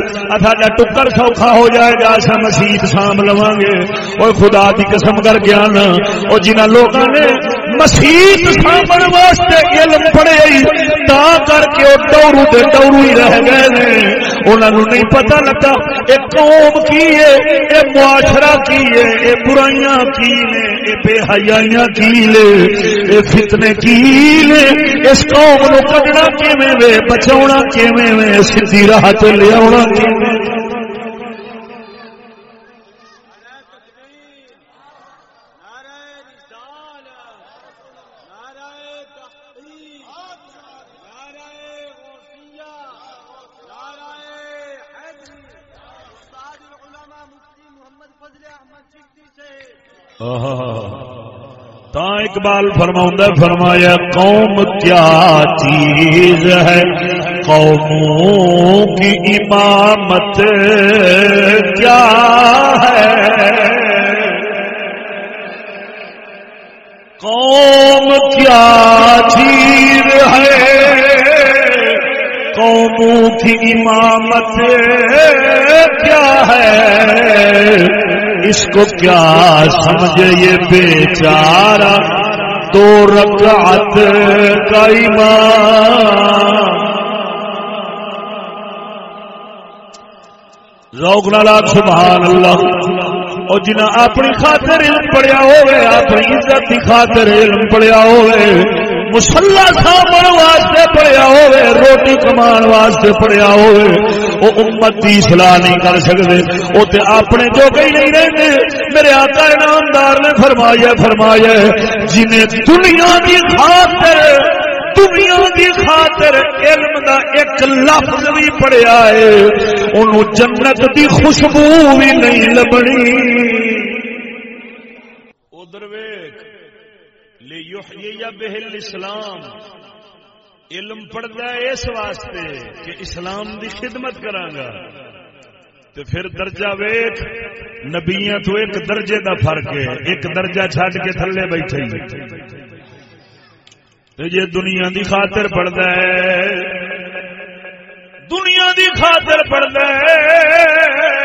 ساڈا ٹکر سوکھا ہو جائے گا اصا مسیت سام لوا گے اور خدا کی قسم کر گیا نا اور جنہ لوگوں نے مسیح سامن واسطے علم پڑے تا کر کے وہ ڈورو دے ڈورو ہی رہ گئے نے۔ انہوں نے نہیں پتا لگتا یہ قوم کی ہے یہ معاشرہ کی ہے یہ برائیاں کی نے یہ بے حیائیاں کی لے یہ فتنے کی لے اس قوم نو کڈنا کیویں وے بچاونا کیویں وے سیدھی راہ تے لے آونا کیویں تا اقبال فرما فرمایا، قوم کیا چیز ہے؟ قوموں کی امامت کیا ہے؟ قوم کیا چیز ہے؟ قوموں کی امامت کیا ہے؟ اس کو کیا سمجھے یہ بیچارہ؟ دو رکعت کا ایمان ذوق نالا سبحان اللہ۔ اور جنہ اپنی خاطر علم پڑیا ہوئے، اپنی عزت کی خاطر علم پڑیا ہوئے مسلا سامن واسطے پڑیا ہوئے، روٹی کمان واسطے پڑیا ہوئے۔ وہ امت کی سلاح نہیں کر سکتے وہ تو اپنے جو کئی نہیں رہتے میرے آقا انعامدار نے فرمایا فرمایا، جنہیں دنیا کی خاطر، دنیا کی خاطر علم دا ایک لفظ بھی پڑیا ہے، انہوں جنت دی خوشبو بھی نہیں لبنی ادھر ویک بہل اسلام علم پڑھتا ہے اس واسطے کہ اسلام دی خدمت کرانگا تو پھر درجہ ویٹ نبیاں تو ایک درجے دا فرق ہے۔ ایک درجہ چھڈ کے تھلے بیٹھے تو یہ دنیا دی خاطر پڑھتا ہے۔ دنیا دی خاطر پڑھتا ہے۔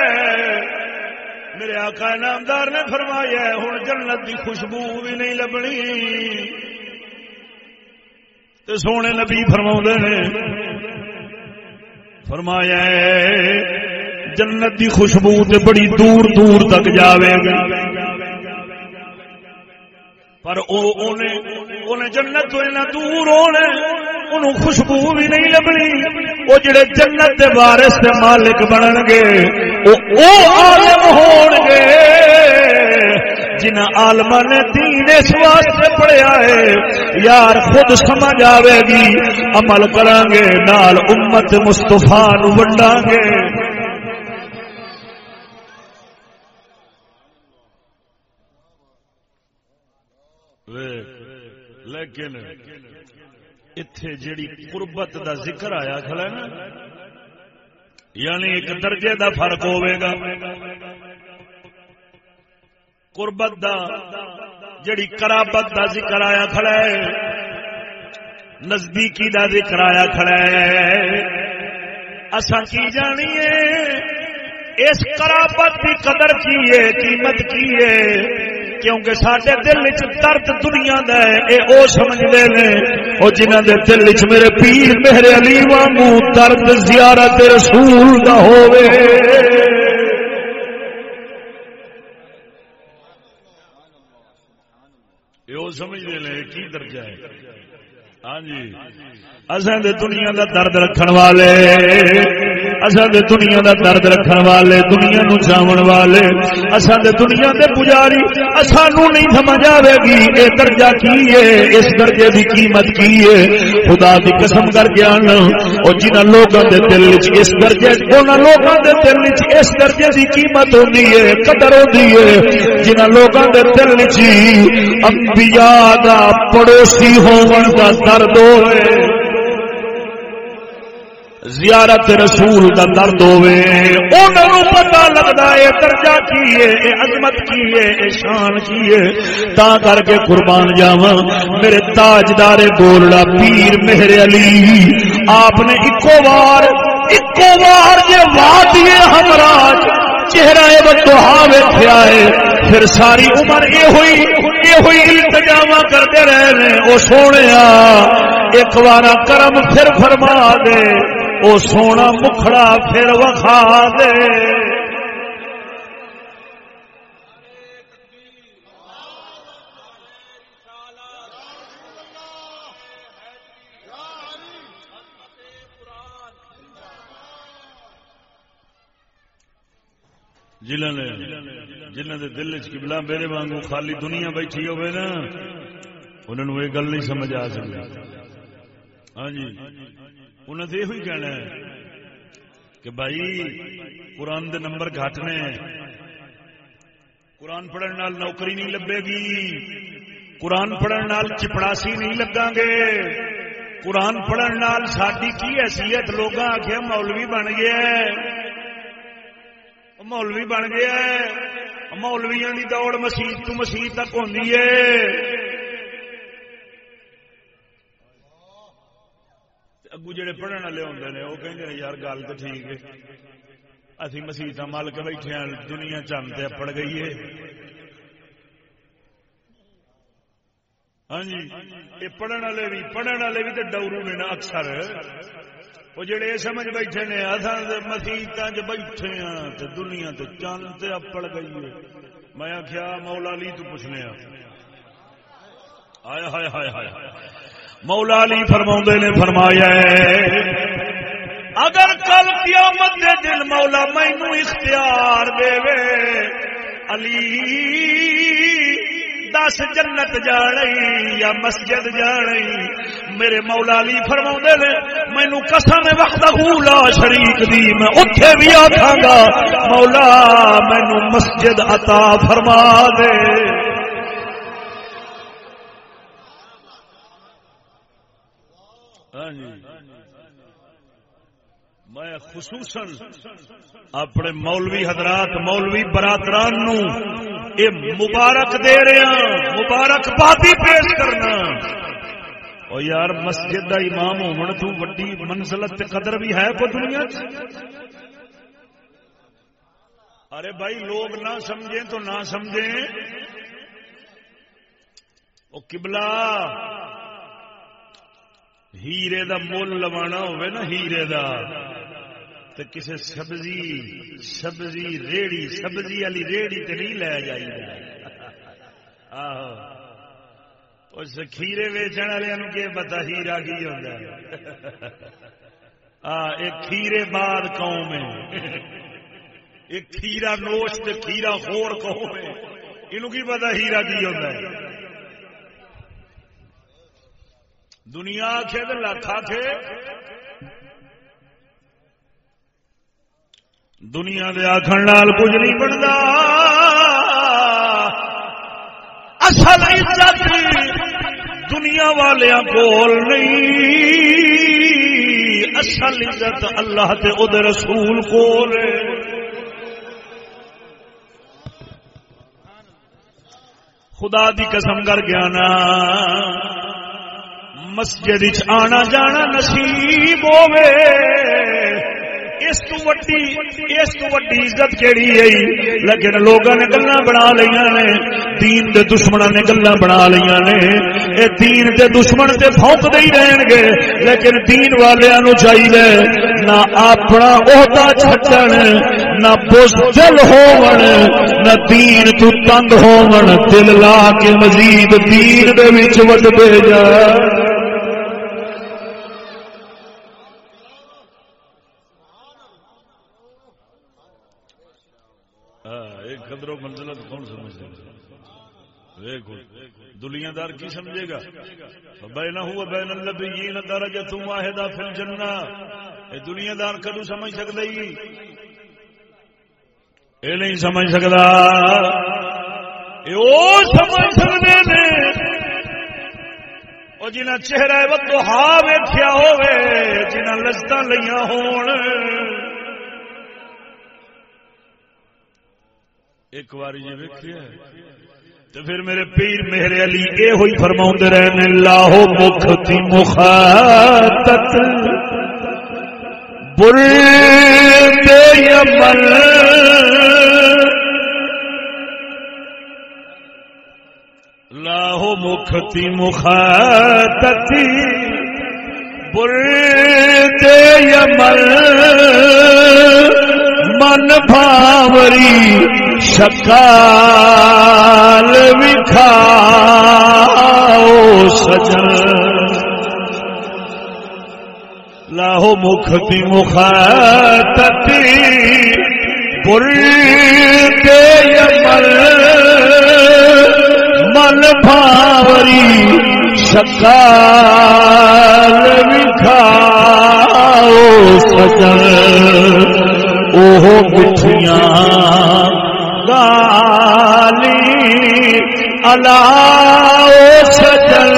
میرے آقا نامدار نے فرمایا ہوں جنت کی خوشبو بھی نہیں لبنی۔ تو سونے نبی فرما نے، فرمایا جنت کی خوشبو تے بڑی دور دور تک جاوے گا پر جنت تو دور ہونے۔ انہوں خوشبو بھی نہیں لبنی۔ وہ جڑے جنت دے وارث دے مالک بنن گے وہ عالم ہون گے جنہ آلم نے دین اس واسطے پڑھیا ہے، یار خود سمجھ آئے گی، عمل کریں گے نال امت مستفا نو ونڈا گے لیکن اتے جیڑی قربت دا ذکر آیا کھلا نا؟ یعنی ایک درجے دا فرق ہوے گا۔ قربت دا جڑی کرابت دا ذکر آیا کھڑا ہے۔ نزدیکی دا ذکر آیا کھڑا ہے۔ اصا کی جانی ہے؟ اس کرابت کی قدر کی ہے، قیمت کی ہے۔ کیونکہ سارے دل چ درد دنیا دا ہے، اے او سمجھتے ہیں وہ جنہوں دے دل چ میرے پیر میرے علی وانگو درد زیارت رسول دا ہوے سمجھتے ہیں کی درجہ ہے؟ ہاں جی۔ اصل دنیا دا درد رکھن والے۔ اصل دنیا دا درد رکھن والے، دنیا نو چاون والے۔ اصل دنیا دے پجاری سانو نہیں سمجھ آئے گی۔ یہ درجہ کی ہے؟ اس درجے کی قیمت کی ہے؟ خدا کی قسم کر کے آنا۔ اور جنہ لوگوں کے دل چ اس درجے انہوں لوگوں کے دل چ اس درجے کی قیمت ہوتی ہے، قدر ہوتی ہے۔ جنہ لوگوں کے دل چ انبیاء دا پڑوسی ہون کا درد ہوئے زیارت رسول کا درد ہوے پتا لگتا ہے درجہ کی ہے عظمت کی ہے شان کی ہے۔ تا کر کے قربان جاوا میرے تاجدار گولڑا پیر مہر علی، آپ نے اکو بار اکو بار یہ وادی ہمراج چہرہ بچہ ویخیا ہے۔ پھر ساری عمر یہ ہوئی یہ التجاوا کرتے رہے وہ سونے ایک بار کرم پھر فرما دے۔ وہ سونا مکھڑا پھر وکھا دے۔ جنہوں نے جنہوں نے دل چبلا میرے وانگو خالی دنیا بیٹھی ہوئے نا انہوں نے یہ گل نہیں سمجھ آ سکتی۔ ہاں جی۔ انہوں نے یہ کہنا ہے کہ بھائی، قرآن دے نمبر گھٹ نے۔ قرآن پڑھن نال نوکری نہیں لبے گی۔ قرآن پڑھن نال چپڑاسی نہیں لگا گے۔ قرآن پڑھن نال ساری کی حیثیت؟ لوگ آخیا مولوی بن گیا مولوی بن گیا مولویا کی دوڑ مسیح تو مسیح تک ہوتی ہے۔ اگو جڑے پڑھنے والے ہوتے ہیں وہ کہیں یار گل تو ٹھیک ہے۔ اسی مسیح مل کے بیٹھے ہیں، دنیا چند پڑ گئی ہے۔ ہاں جی یہ پڑھنے والے بھی پڑھنے والے بھی تو ڈورو نے نا اکثر۔ وہ جڑے سمجھ بیٹھے نے اصل مسیحت بیٹھے ہاں دنیا تو چند اپڑ گئی ہے میں آخیا مولا علی تو پوچھنے آیا ہائے ہائے ہائے مولا علی فرما نے فرمایا اگر کل قیامت دے دن مولا مینو اختیار دے علی دس جنت جانی یا مسجد جانی میرے مولا علی فرما نے مینو کسم وقت لا شریک دی، میں اتے بھی آخا گا، مولا مینو مسجد عطا فرما دے۔ ہاں جی۔ میں خصوصاً اپنے مولوی حضرات، مولوی برادران نو اے مبارک دے رہا مبارک بادی پیش کرنا او یار، مسجد دا امام ہومن تو وڈی منزلت تے قدر بھی ہے کو دنیا ارے بھائی، لوگ نہ سمجھیں تو نہ سمجھیں۔ او قبلہ ہیرے دا مول لوانا ہوئے نا، ہیرے دا۔ تو کسی سبزی سبزی ریڑی، سبزی والی ریڑی تو نہیں لے جائی آہو۔ اس کھیرے ویچن والے کی پتا ہیرا کی ہوتا ہے۔ ایک کھیرے بعد قوم ہے۔ ایک کھیرا نوش کھیرا خور قوم ہے۔ یہ کی پتا ہیرا کی ہوتا ہے۔ دنیا آخے تو لکھ آخے دنیا دے آخر نال کچھ نہیں بنتا اصل عزت دنیا والوں کول نہیں۔ اصل عزت اللہ تے او رسول کول خدا دی قسم کر گیا نا مسجد آنا جانا نصیب ہوئے اس تو وڈی اس تو وڈی عزت کیڑی ہے جی؟ لیکن لوگوں نے گلاں بنا لیاں نے، دین دے دشمناں نے گلاں بنا لیاں نے۔ اے دین دے دشمن تے بھونک دے ہی رہن گے، لیکن دین والیاں نو چاہیے نہ اپنا عہدہ چھڈن، نہ بزدل ہون نہ دین تو تنگ ہون دل لا کے مزید دین دے وچ ود دے جا۔ دنیا دار کی سمجھے گا؟ بین ہوا بین النبیین درجہ واحدہ فی الجنہ۔ اے دنیا دار کدو سمجھ سکتا ہی؟ اے نہیں سمجھ سکتا اے او سمجھ سکتے نے۔ او جنہ چہرہ ودو ہا ویکھیا ہوئے جنہ لذتاں لیاں ہون۔ ایک بار یہ جی ویکھیا تو پھر میرے پیر میرے علی اے ہوئی فرما رہنے لاہو مکھ تھی مخاطت یمن۔ لاہو مکھتی مخاتتی برتے یمل من بھاوری۔ شکال وکھا سجن۔ لاہو مکھ مکھتی مخاتتی برتے یمل من بھاوری شکال وکھاؤ سجن۔ اوہ مٹھیاں گالی الاؤ سجن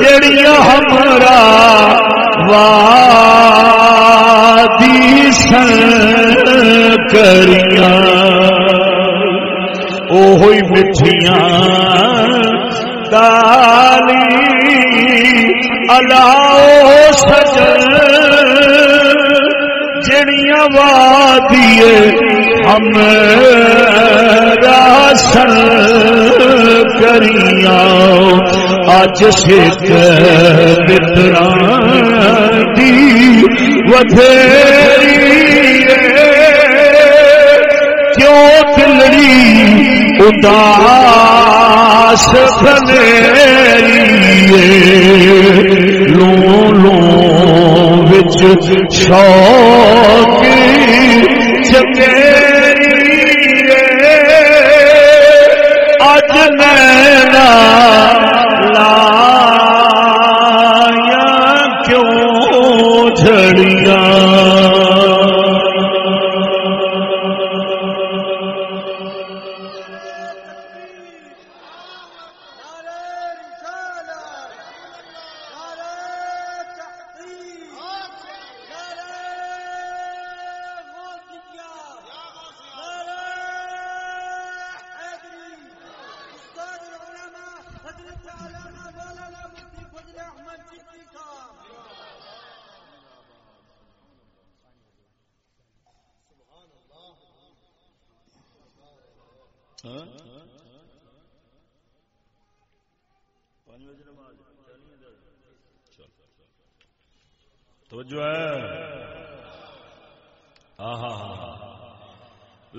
جڑیاں ہمرا وادی سن کریاں۔ مٹھیاں دالی الاؤ سجن جڑیاں وادی ہم راسن کریاں۔ اج سکھ متران دی ودھیری کیوں دلڑی اداس لو لو بچ شوق چکیری اج نینا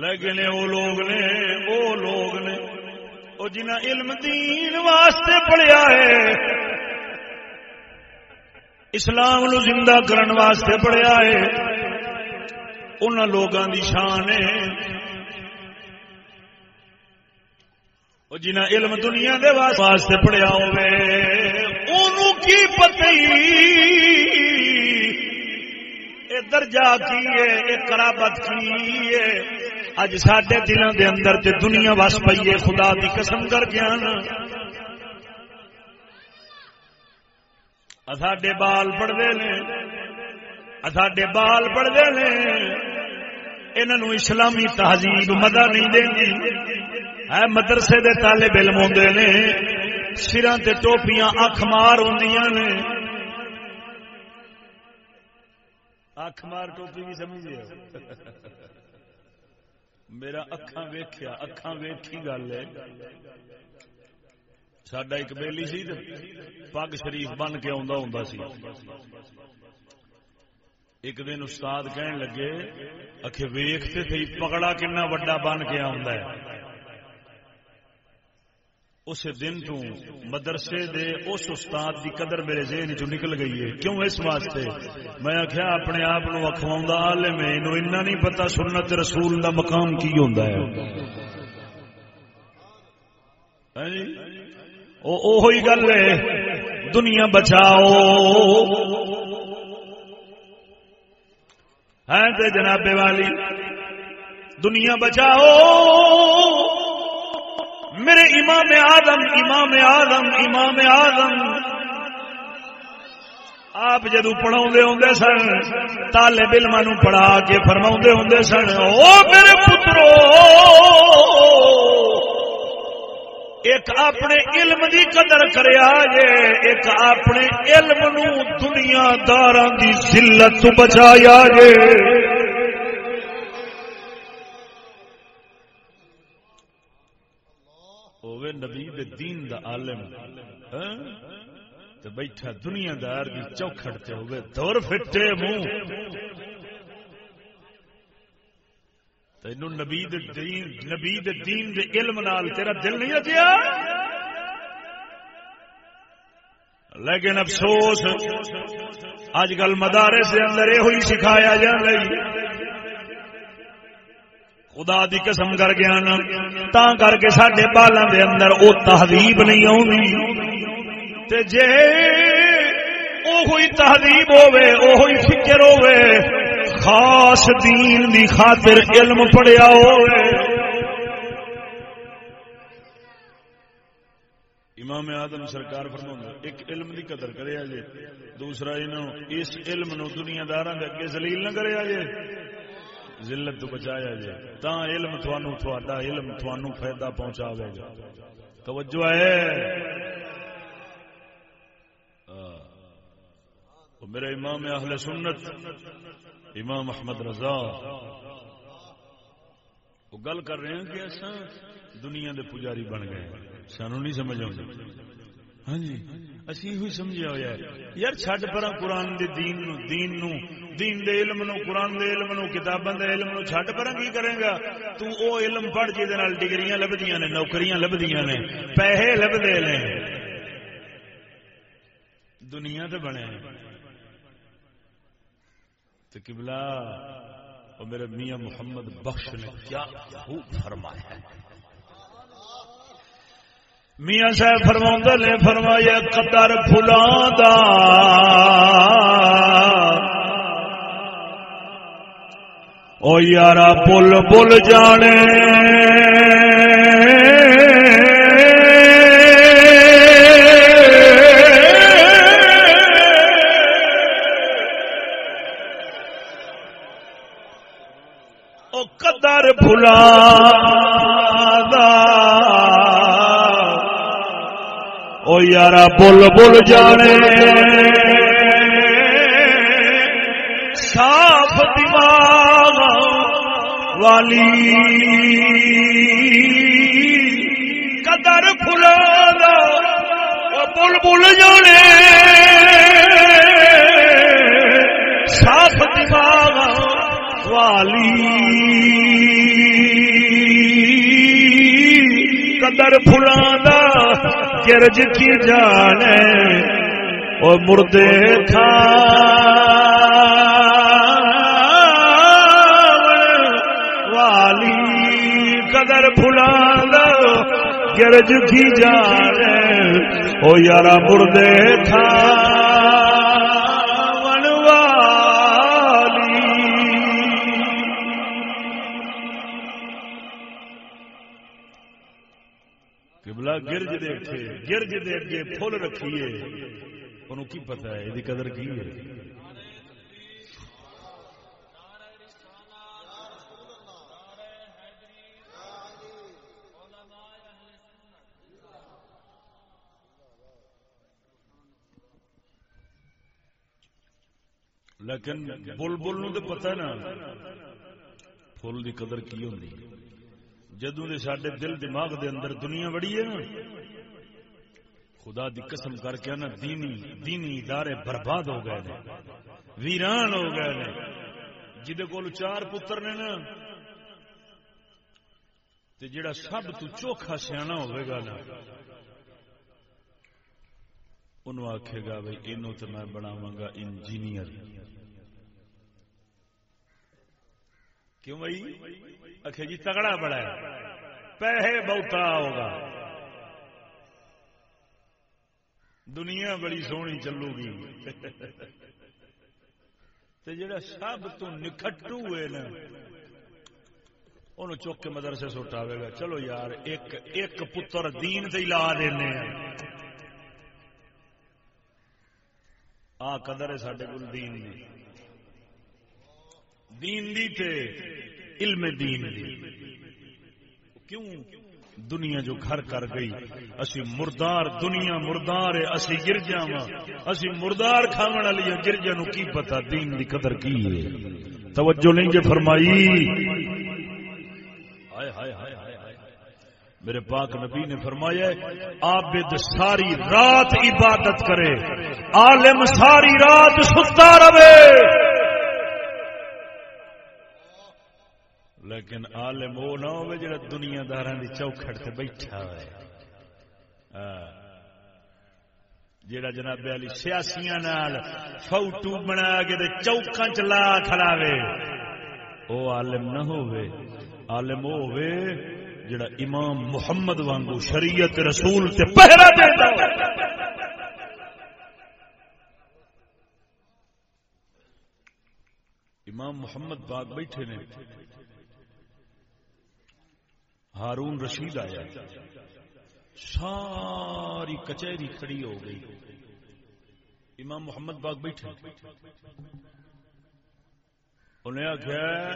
لیکن وہ لوگ نے وہ لوگ نے۔ وہ جنہ علم دین واسطے پڑھیا ہے، اسلام نو زندہ کرن واسطے پڑھیا ہے۔ ان لوگوں کی شان ہے۔ جنہ علم دنیا دے واسطے پڑھیا ہوگی کی پتہ درجہ کی ہے یہ کرابت کی ہے۔ اج سڈے دلوں دے اندر تے دنیا وس پی ہے، خدا دی قسم کر گیا ساڈے بال پڑھتے ہیں ساڈے بال پڑھتے ہیں انہوں اسلامی تہذیب مدہ نہیں دیں ہے مدرسے دے تالے بل موندے نے سرا تے ٹوپیاں اکھ مار ہوں نے۔ اکھ مار ٹوپی بھی سمجھ میرا اکھاں ویکھیا، اکھاں ویکھی گل ہے۔ سڈا ایک بیلی سی پگ شریف بن کے آدھا ہوں سی۔ ایک دن استاد کہن لگے اکھ ویختے تھی پگڑا کنا وڈا بن کے آدھا ہے۔ اس دن تو مدرسے دے اس استاد دی قدر میرے ذہن چ نکل گئی ہے۔ کیوں اس واسطے؟ میں آخیا اپنے آپ اخوا آلے میں اتنا نہیں پتا سنت رسول دا مقام کی ہوتا ہے۔ ہاں جی؟ گل ہے، دنیا بچاؤ۔ ہاں ہے جنابے والی، دنیا بچاؤ۔ میرے امام آدم امام آدم امام آدم آپ جدو پڑھا ہوں سن تالے بلما پڑھا کے فرما ہوں سن، او میرے پترو! ایک اپنے علم دی قدر کریا جے، ایک اپنے علم نو دنیا دار دی ذلت بچایا جے۔ نبی دے دین دا عالم ہاں؟ تے بیٹھا دنیا دار دی چوکھٹ تے ہوئے، دور پھٹے منہ۔ تینو نبی دے دین، نبی دے دین دے علم نال تیرا دل نہیں اجیا لیکن افسوس اج کل مدارے سے اندر یہ ہوئی سکھایا جا رہی خدا دی قسم کر گیا نا تا کر کے سڈے بالوں دے اندر او تہذیب نہیں آتی جے او تہذیب ہوے او ہوئی فکر ہوے خاص دین دی خاطر علم پڑیا ہوئے امام آدم سرکار فرما ایک علم دی قدر کرے جے دوسرا انہوں اس علم نو دنیا دار اگے زلیل نہ کرے جے ذلت تو بچایا جے تا علم تھانو تھوڑا علم تھانو فائدہ پہنچاوے گا۔ توجہ ہے۔ میرے امام اہل سنت، امام احمد رضا۔ وہ گل کر رہے ہیں کہ ایسا دنیا دے پجاری بن گئے۔ سانو نہیں سمجھ آؤں ہاں جی اسی ہوئی سمجھا ہوا ہے یار چھڈ پر قرآن دے دین نو دین نو۔ دین دے علم نو، قرآن دے علم نو، کتاباں دے علم نو چھڈ پر کی کرے گا؟ تو او علم پڑھ جے دے نال ڈگریاں لبدیاں نے، نوکریاں لبدیاں نے، پیسے لبدے نے۔ دنیا تے بنے۔ تو قبلہ اور میرے میاں محمد بخش نے کیا خوب فرمایا۔ ہے میاں صاحب فرما نے، فرمایا، قدر فلاں دا۔ او یارا پل بل جانے او قدر فلاں او یارا بول بول جانے والی۔ قدر فلا بول بول جانے صاف دماغ والی۔ قدر فلا گرج کی جانے وہ مردے تھا گرج کی جانے وہ یارا مردے تھا گرج دیکھے گرج دے اگے فل رکھیے۔ انہوں کی پتا ہے یہ قدر کی ہے؟ لیکن بل بل نو تو پتا نا فل دی قدر کی ہوتی جدو دے سڈے دل دماغ دے اندر دنیا بڑی ہے نا، خدا دی قسم کر کے نا دینی دینی ادارے برباد ہو گئے نے، ویران ہو گئے نے۔ جہد کول چار پتر نے نا، تے جڑا سب تو چوکھا سیاح ہوئے گا نا، انہوں آکھے گا بھائی انہوں تو میں بناواں گا انجینئر۔ کیوں بھائی؟ اکھے جی تگڑا بڑا ہے۔ پیسے بہتا ہوگا۔ دنیا بڑی سونی چلو گی جڑا سب تو نکھٹو نا انہوں چک کے مدرسے سٹاوے گا۔ چلو یار، ایک ایک پتر دین سے لا دینے آ قدر ہے سڈے کول دین دی۔ دین دی تے علم دین دی۔ کیوں؟ دنیا جو گھر کر گئی۔ اسی مردار دنیا مردار ہے، اسی گرجا وا اسی مردار کھاون والی گرجا نو کی پتا دین دی قدر کی ہے؟ توجہ نہیں جے فرمائی۔ ہائے ہائے ہائے میرے پاک نبی نے فرمایا عابد ساری رات عبادت کرے، عالم ساری رات ستا رہے۔ لیکن عالم وہ نہ ہو جا دنیا دار کی چوکھٹ سے بیٹھا ہوا ہاں۔ جڑا جناب علی سیاسیاں نال فوٹو بنا کے چوکا چلا کھڑاوے۔ او عالم نہ ہوئے۔ عالم وہ ہوئے جڑا امام محمد وانگو شریعت رسول تے پہرا دیتا امام محمد باغ بیٹھے نے۔ ہارون رشید آیا۔ ساری کچہری کھڑی ہو گئی۔ امام محمد باغ بیٹھے۔ انہیں آخیا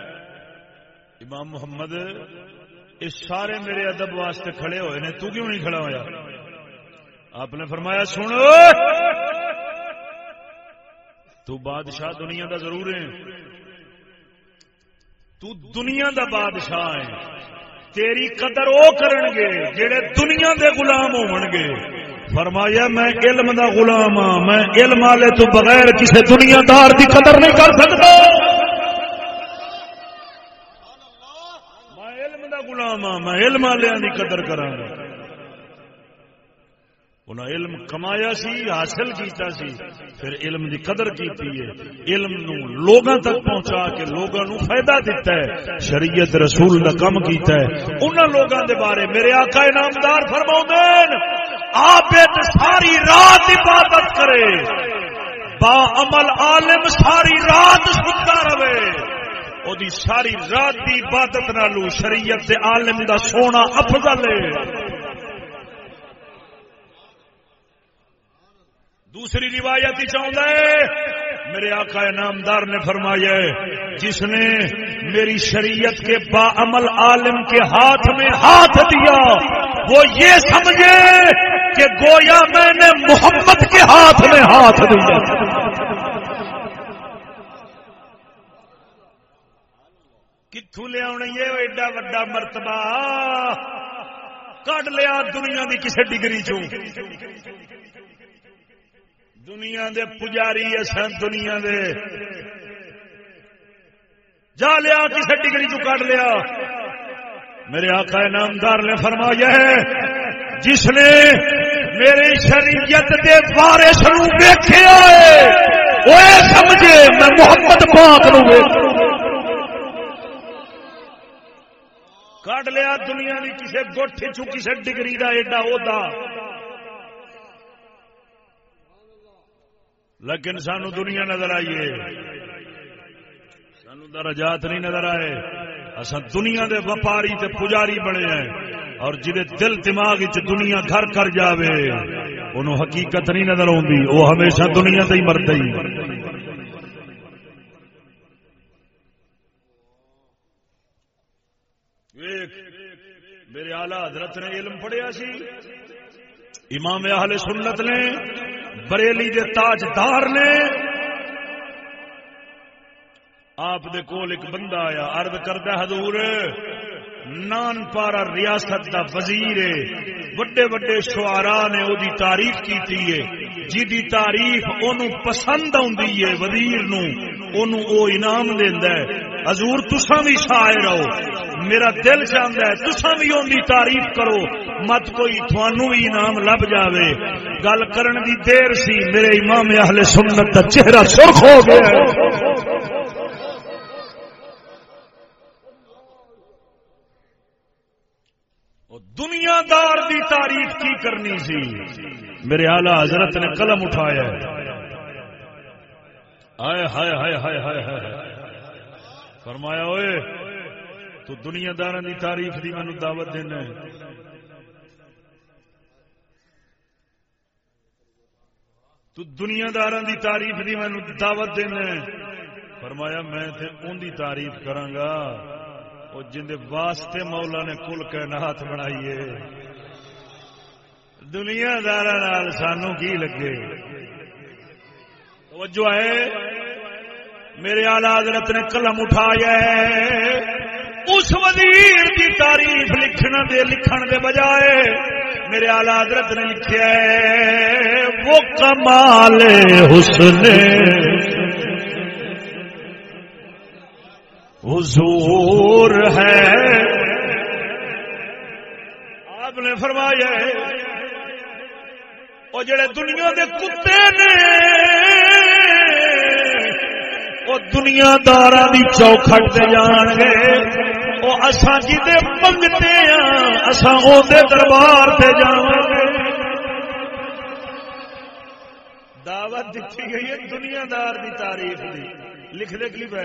امام محمد، یہ سارے میرے ادب واسطے کھڑے ہوئے نے، تو کیوں نہیں کھڑا ہوا آپ نے فرمایا سن تو بادشاہ دنیا دا ضرور ہے تو دنیا دا بادشاہ ہے تیری قدر وہ کرن گے جڑے دنیا دے غلام ہون گے فرمایا، میں علم دا غلام ہاں میں علم والے تو بغیر کسی دنیا دار دی قدر نہیں کر سکتا۔ میں علم کا غلام ہاں میں علم والے کی قدر کرا انہیں علم کمایا سی، حاصل کیتا سی، پھر علم دی قدر کیتی ہے۔ علم نو لوگاں تک پہنچا کے لوگاں نو فائدہ دیتا ہے۔ شریعت رسول دا کم کیتا ہے۔ انہاں لوگاں دے بارے میرے آقا انعامدار فرماؤں آپ ساری رات عبادت کرے۔ با عمل عالم ساری رات سنتا رہے۔ او دی ساری رات دی عبادت نالو شریعت دے عالم دا سونا افضل ہے۔ دوسری روایت چاہتا ہے۔ میرے آقا نامدار نے فرمایا جس نے میری شریعت کے با عمل عالم کے ہاتھ میں ہاتھ دیا، وہ یہ سمجھے کہ گویا میں نے محمد کے ہاتھ میں ہاتھ دیا۔ کتوں لیا ایڈا وڈا مرتبہ؟ کٹ لیا دنیا کی کسی ڈگری چ دنیا دے پجاری اصل دنیا دے۔ جا لیا کسی ڈگری چ کٹ لیا۔ میرے آقا نامدار نے فرمایا ہے، جس نے میری شریعت دے بارے شروع دیکھے وہ سمجھے، میں محمد پاک نو کٹ لیا، دنیا کی کسی گوٹھ چو کسی ڈگری کا ایڈا عہدہ۔ لیکن سانو دنیا نظر آئیے سانو درجات نہیں نظر آئے۔ اصا دنیا دے وپاری تے پجاری بنے ہیں۔ اور جہے دل دماغ دنیا گھر کر جاوے، انہوں حقیقت نہیں نظر آتی وہ ہمیشہ دنیا تے ہی مرد ہی میرے آلہ حضرت نے علم پڑھیا سی۔ امام اہل سنت نے بریلی دے تاجدار نے آپ دے کول ایک بندہ آیا، عرض کردہ حضور، نان پارا ریاست دا وزیر وڈے وڈے شعرا نے او دی تعریف کیتی ہے۔ جی دی تعریف اونوں پسند آندی ہے وزیر نو اونوں او انعام دیندا ہے۔ حضور تساں بھی شاعر ہو۔ میرا دل چاہتا ہے تساں بھی اون تعریف کرو۔ مت کوئی تھانو بھی انعام لب جاوے۔ گل کرن دی دیر سی میرے امام اہل سنت دا چہرہ سرخ ہو گیا دنیا دار دی تعریف کی کرنی سی۔ میرے آلہ حضرت نے قلم اٹھایا آئے ہائے ہائے ہائے ہائے ہائے فرمایا ہوئے، تو دنیا دار دی تعریف دی مینو دعوت دینا تو دنیا دار دی تعریف دی مینو دعوت دینا فرمایا، میں تے ان دی تعریف کرانگا۔ وہ جن واسطے مولا نے کل کے نات بنائیے دنیا دار سانو کی لگے؟ جو ہے۔ میرے آلہ حضرت نے قلم اٹھایا اس وزیر کی تعریف لکھنا دے لکھن دے بجائے میرے آلہ حضرت نے لکھا ہے، وہ کمال حسن۔ حضور ہے۔ آپ نے فرمایا وہ جڑے دنیا دے کتے نے وہ دنیا دار کی چوکھٹ سے جان گے وہ اصا جی منگتے ہاں اصا دربار سے جان گے دعوت دیتی گئی ہے دنیا دار کی تاریخ دی۔ لکھ دے کی پہ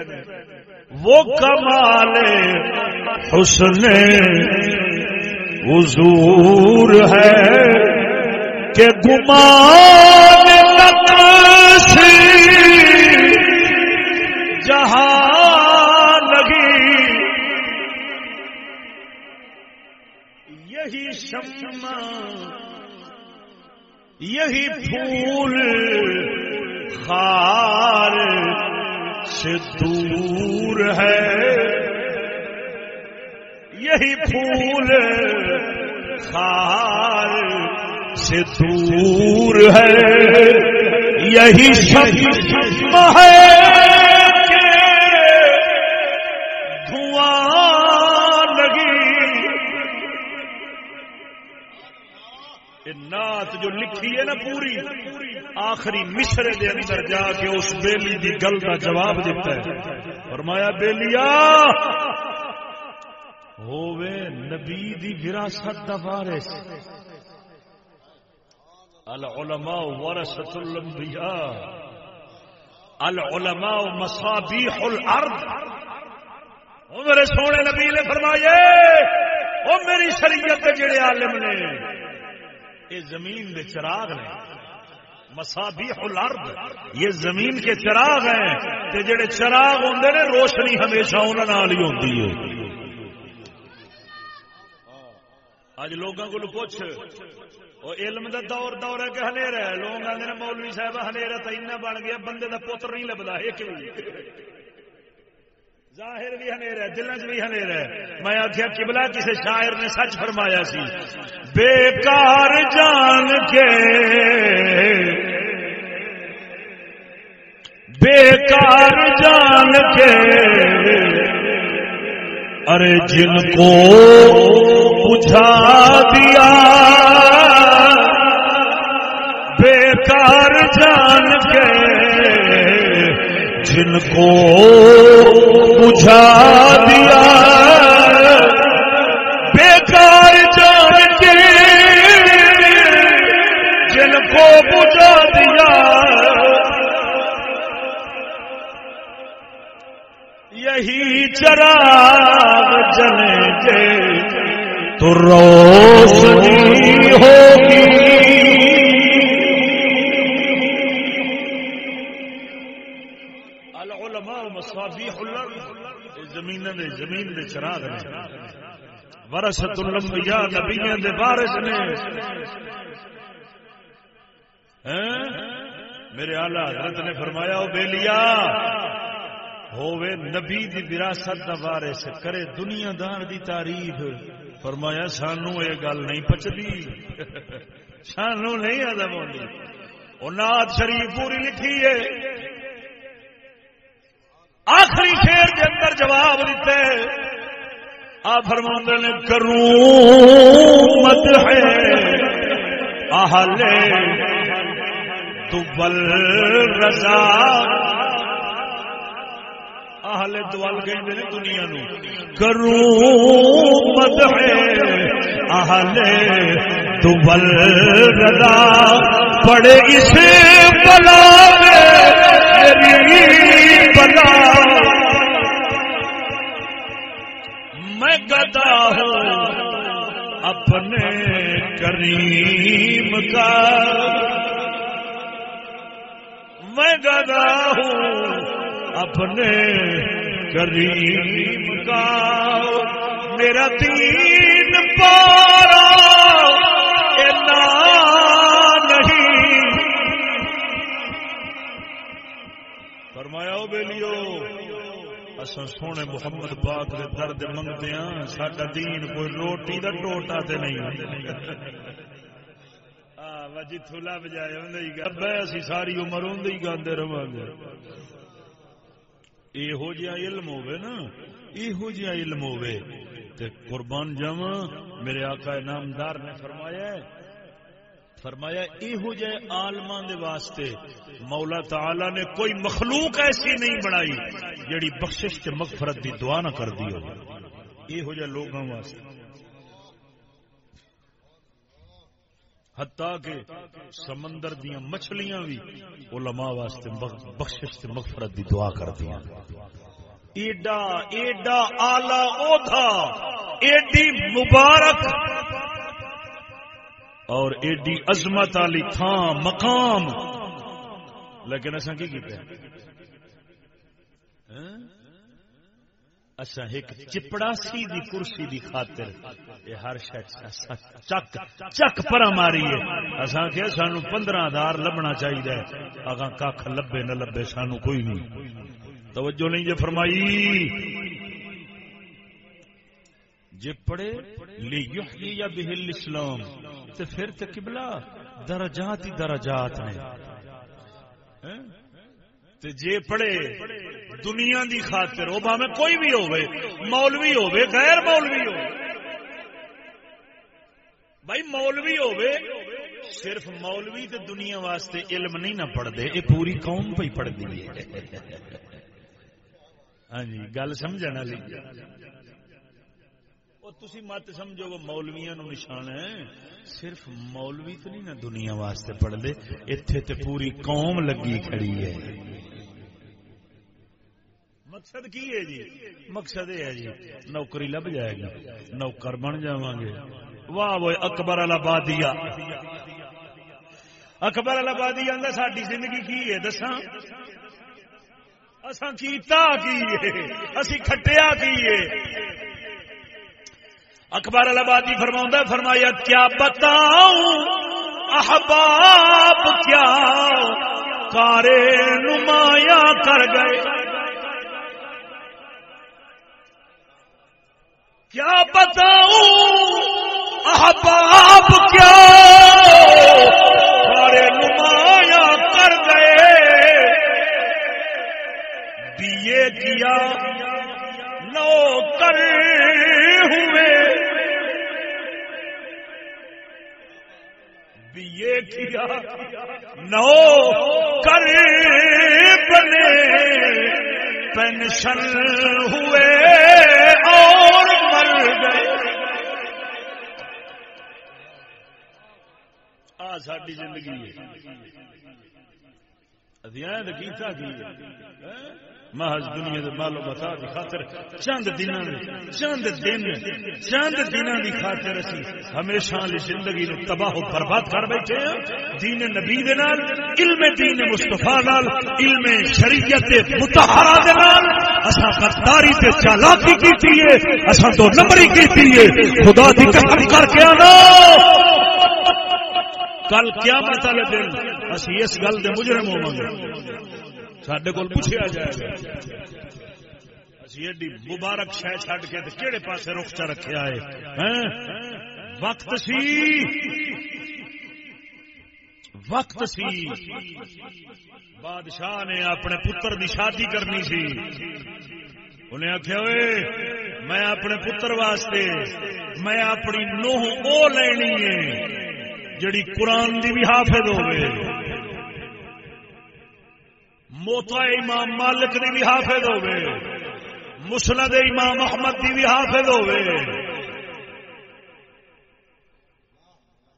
وہ کمال حسن حضور ہے کہ گمان یہی یہی پھول خار سے دور ہے۔ یہی پھول خار سے دور ہے۔ یہی شما ہے۔ نات جو لکھی ہے نا پوری، آخری مشرے دے اندر جا کے اس بیلی دی گل کا جواب دیتا ہے۔ فرمایا بیلیا ہووے نبی دی وراثت دا وارث۔ العلماء ورثۃ الانبیاء۔ العلماء مصابیح الارض۔ وہ میرے سونے نبی نے فرمایا وہ میری شریعت دے جڑے عالم نے۔ یہ زمین کے چراغ نے۔ مسابیح الارض، یہ زمین کے چراغ ہیں کہ جڑے چراغ ہوندے نے، روشنی ہمیشہ انہوں ہی ہوتی ہے۔ اج لوگوں کو پوچھ وہ علم دا دور دور ہے کہ ہنیرا ہے؟ لوگ آدھے مولوی صاحب ہنیرا تو بن گیا، بندے دا پتر نہیں لبدا ایک بھی ظاہر بھی ہے دل چ بھی ہے۔ میں آخیا کبلا کسی شاعر نے سچ فرمایا سی۔ بیکار جان کے۔ بیکار جان کے۔ ارے جن کو بجھا دیا۔ جن کو بجھا دیا بیکار جان کے جن کو بجھا دیا۔ یہی چراغ جنے کے تو روشنی ہوگی۔ زمین دے زمین دے چراغ نے۔ ورثت الانبیاء نبیوں دے وارث نے۔ ہاں؟ میرے آلہ حضرت نے فرمایا، او بیلیا ہووے نبی دی وراثت دا وارث، کرے دنیا دار دی تعریف۔ فرمایا، سانو یہ گل نہیں پچدی سانو نہیں ادب ہوندی او نعت شریف پوری لکھی ہے۔ آخری شیر کے اندر جواب دیتے آ فرما نے کروں مت ہے آہلے تو بل رضا آہلے دوال گئے دنیا نو۔ کروں مت ہے آہلے تو بل رضا پڑے اسے بلا میری بلا میں گدا ہوں اپنے کریم کا۔ میں گدا ہوں اپنے کریم کا۔ میرا تین پارا فرمایا بے لیو اساں سونے محمد پاک دے درد منگتے ہاں ساڈا دین کوئی روٹی دا ٹوٹا تے نہیں جتوں لب جائے اسی ساری عمر اندر ہی گاندے رہا گے یہو جہا علم ہوے نا یہو جہا علم ہوے تے قربان جاوا میرے آقا نامدار نے فرمایا فرمایا یہو جہ آلما واسطے مولا تعالی نے کوئی مخلوق ایسی نہیں بنائی جیڑی بخشش کے مغفرت دی دعا نہ کر دی ہو۔ یہو جہ لوگوں واسطے۔ حتیٰ کہ سمندر دیا مچھلیاں بھی علماء واسطے بخشش تے مغفرت دی دعا کر دیا ایڈا ایڈا آلہ او تھا ایڈی مبارک اور ایڈی عظمت والی تھان مقام۔ لیکن اصا کی کیتے ہاں؟ ایک چپڑاسی دی کرسی دی خاطر یہ ہر شخص چک چک پر ماری ہے۔ اصا کہ سانو پندرہ ہزار لبنا چاہیے اگا کھ لبے نہ لبے سانو کوئی نہیں۔ توجہ نہیں جی فرمائی؟ جے پڑھے لی یا بہل اسلام تو پھر تو قبلہ درجات ہی درجات نے۔ ہاں؟ جے پڑھے دنیا دی خاطر وہ باہیں کوئی بھی ہوئے مولوی ہوئے غیر مولوی ہو بھائی مولوی ہوئے صرف مولوی تے دنیا واسطے علم نہیں نہ پڑھتے یہ پوری قوم پہ پڑھتی ہے۔ ہاں جی گل سمجھنا لی تسی مت سمجھو وہ مولویا نو نشان ہے۔ صرف مولوی تو نہیں نا دنیا واسطے پڑھ دے اتنے تے پوری قوم لگی کھڑی ہے۔ مقصد کی ہے جی؟ مقصد یہ ہے جی نوکری لب جائے گی، نوکر بن جا گے۔ واہ وہ اکبر آبادیا اکبر آبادی آدھا ساری زندگی کی ہے؟ دساں۔ اصا کیتا کی ہے؟ اسی کھٹیا کی ہے؟ اکبر البادی فرما فرمایا، کیا بتاؤں؟ احباب کیا کارے نمایاں کر گئے؟ کیا بتاؤں؟ احباب کیا کارے نمایاں کر گئے؟ بی کیا نو کر ہوئے؟ یہ کیا؟ نو کر بنے۔ پینشن ہوئے اور مر گئے۔ آ ساری زندگی ادھیان کیتا کی محض دنیا دے مالو بتا دی خاطر چند دن چند دن چند دن دی خاطر اسی ہمیشہ لی زندگی نو تباہ و برباد کر بیٹھے ہیں۔ دین نبی دے نال، علم دین مصطفیٰ نال، علم شریعت متحرہ دے نال۔ اسا غداری تے چالاکی کیتی ہے اسا دو نمبری کیتی ہے۔ خدا دی قسم کر کے آنا۔ کل قیامت والے دن اسی اس گل دے مجرم ہوواں گے سڈے کو پوچھا جائے گا ایڈی مبارک شہ چڈ کے کہڑے پاس رخ چ رکھا ہے وقت سی وقت سی بادشاہ نے اپنے پتر دی شادی کرنی سی انہیں آخیا ہوئے میں اپنے پتر واسطے میں اپنی نوہ او لینی ہے جڑی قرآن دی بھی حافظ ہوئے موتا امام مالک دی بھی حافظ ہوے مسند امام محمد دی بھی حافظ ہوے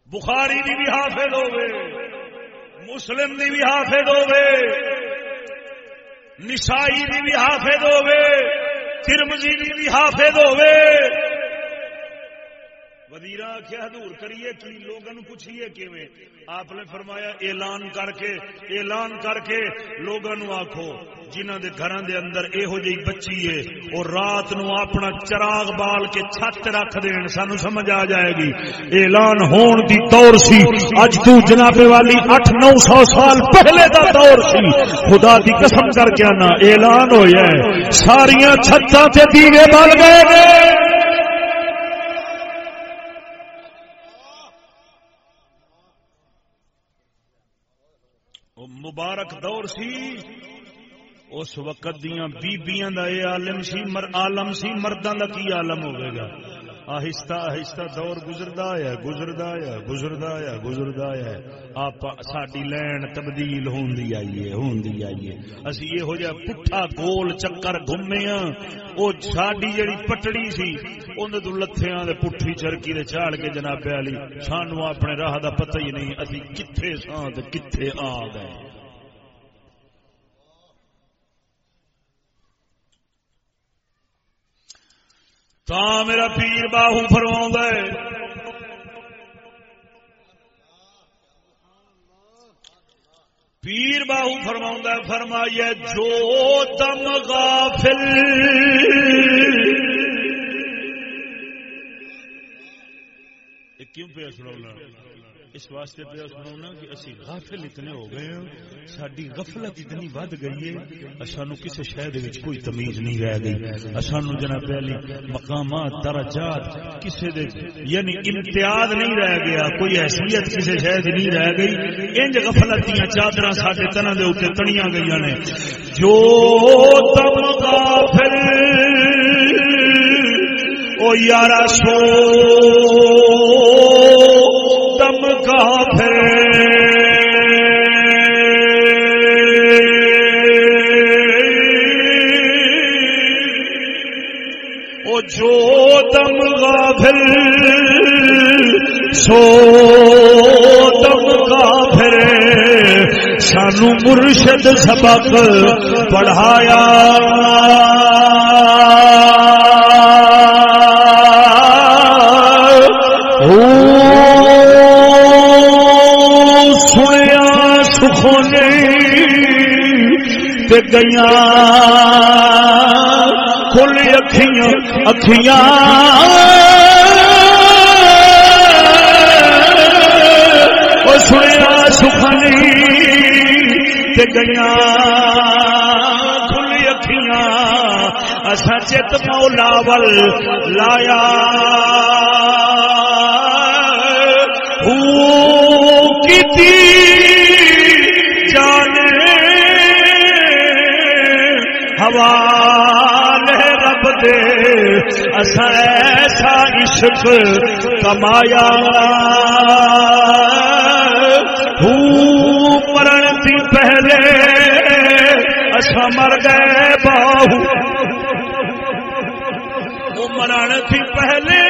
بخاری دی بھی حافظ ہوے مسلم دی بھی حافظ ہوے نسائی دی بھی حافظ ہوے ترمزی دی بھی حافظ ہوے وزیر آخیا دور کریے کی لوگوں پوچھیے کیویں؟ آپ نے فرمایا، اعلان کر کے، اعلان کر کے لوگوں آخو جنہ دے گھر دے اندر یہو جی بچی ہے، اور رات نو اپنا چراغ بال کے چھت رکھ دین۔ سانو سمجھ آ جائے گی۔ اعلان ہون دی دور سی۔ اج تو جناب والی اٹھ نو سو سال پہلے دا دور سی۔ خدا دی قسم کر کے آنا، اعلان ہویا ہے ساریاں چھتاں تے دیوے بل گئے۔ مبارک دور سی، اس وقت دیا بیبیاں دا اے عالم سی، مر، عالم سی، مرداں دا کی عالم ہوے گا؟ آہستہ آہستہ دور گزردا ہے گزردا ہے گزردا ہے گزردا ہے۔ آپ ساڈی لین تبدیل ہوندی آئیے ہوندی آئیے اسی یہ ہو جا پٹھا گول چکر گھومے ہاں او ساڈی جڑی پٹڑی سی اون تو لتھیاں دے پٹھی چرکی دے چاڑ کے جناب علی، سانو اپنے راہ دا پتہ ہی نہیں، اسی کتھے ساں تے کتھے آ گئے۔ تا میرا پیر باہو فرما پیر باہو فرما فرمائیے، جو دم غافل۔ کیوں پہ سنا اس واسطے پہ سنا کہ اسی غافل اتنے ہو گئے ہیں ساری غفلت اتنی ود گئی ہے اچھا سانو کسی شہر کوئی تمیز نہیں رہ گئی۔ اچھا سانو جنا پہلی مقامات، درجات کسی دے یعنی امتیاز نہیں رہ گیا، کوئی حیثیت کسی شہر نہیں رہ گئی۔ انج غفلت دیا چادر سارے تنا دے اتنے تنیا گئی نے۔ جو تم غافل، او یارا سو۔ سانو مرشد سبق پڑھایا۔ گیا کھل اکھیاں اکھیاں سنیا سخنی گیا کھل اکھیاں اصا چت مولا ول لایا عشق کمایا مرن تھی پہلے اصا مر گئے باہو۔ مرن تھی پہلے۔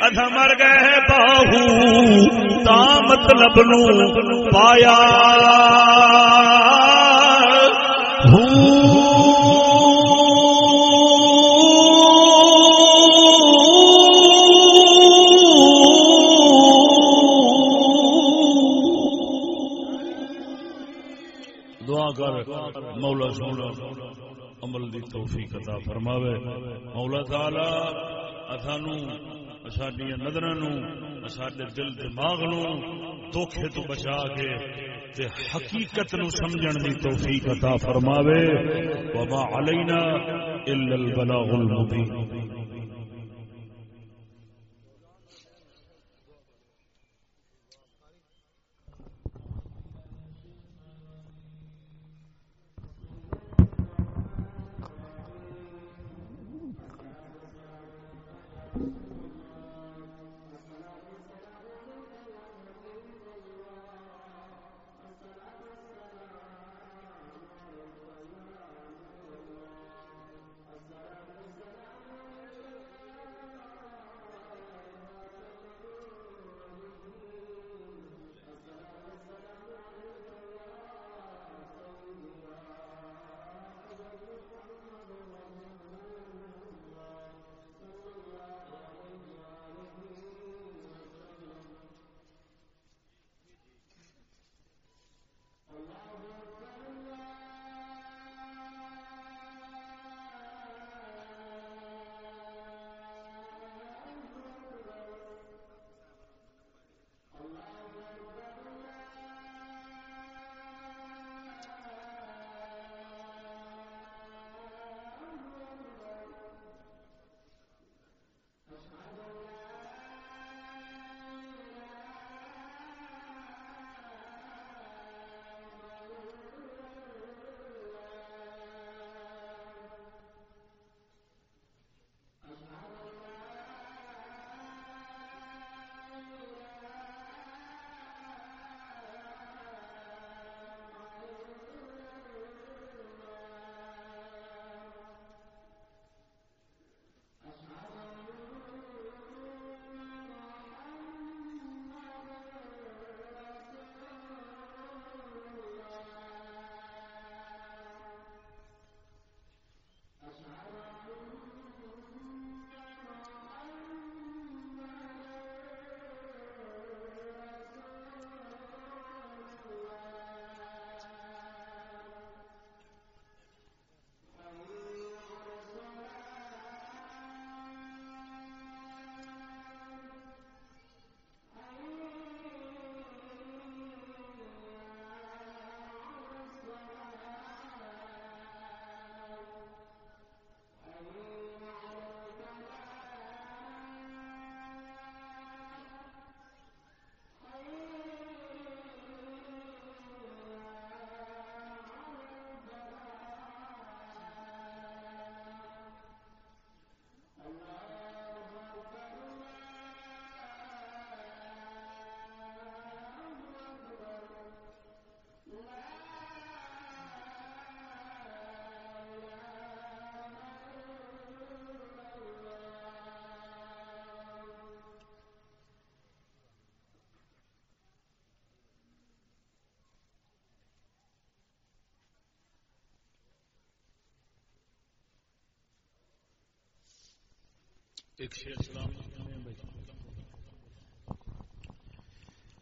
اصا مر گئے باہو، تا مطلب نو پایا۔ توفیق عطا فرماوے۔ مولا تعالی اسانو سڈیا نظر اساڈے دل دماغ نو دھوکھے تو بچا کے تے حقیقت نو سمجھن دی توفیق عطا فرماوے۔ وما علینا الا البلاغ المبین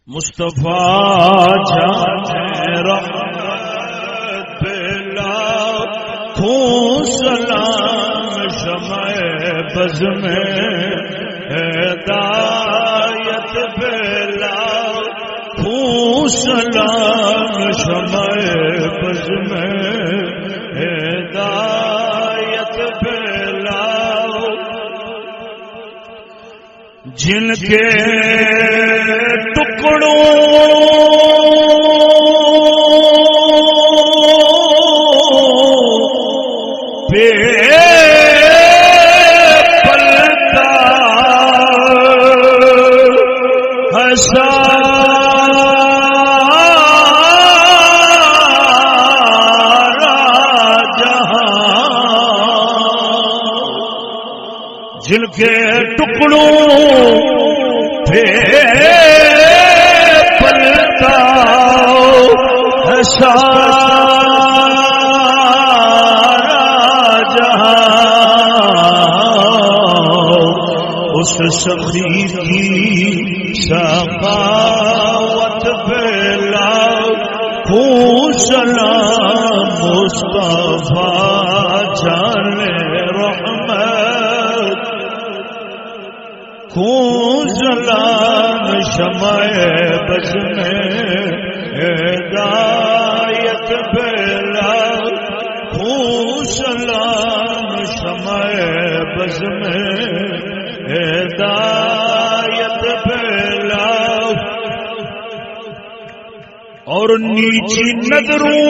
مصطفیٰ جان رحمت بلا خون سلام شمع بز میں ہدایت بلا خون سلام شمع بز میں جن کے ٹکڑوں اس سخی کی سخاوت بلا پوچھنا مصطفیٰ جانے رحمت خون جلان شمع بس میں ہدایت بلا خون جلان شمع بس میں ہدایت پھیلاؤ اور نیچی نظروں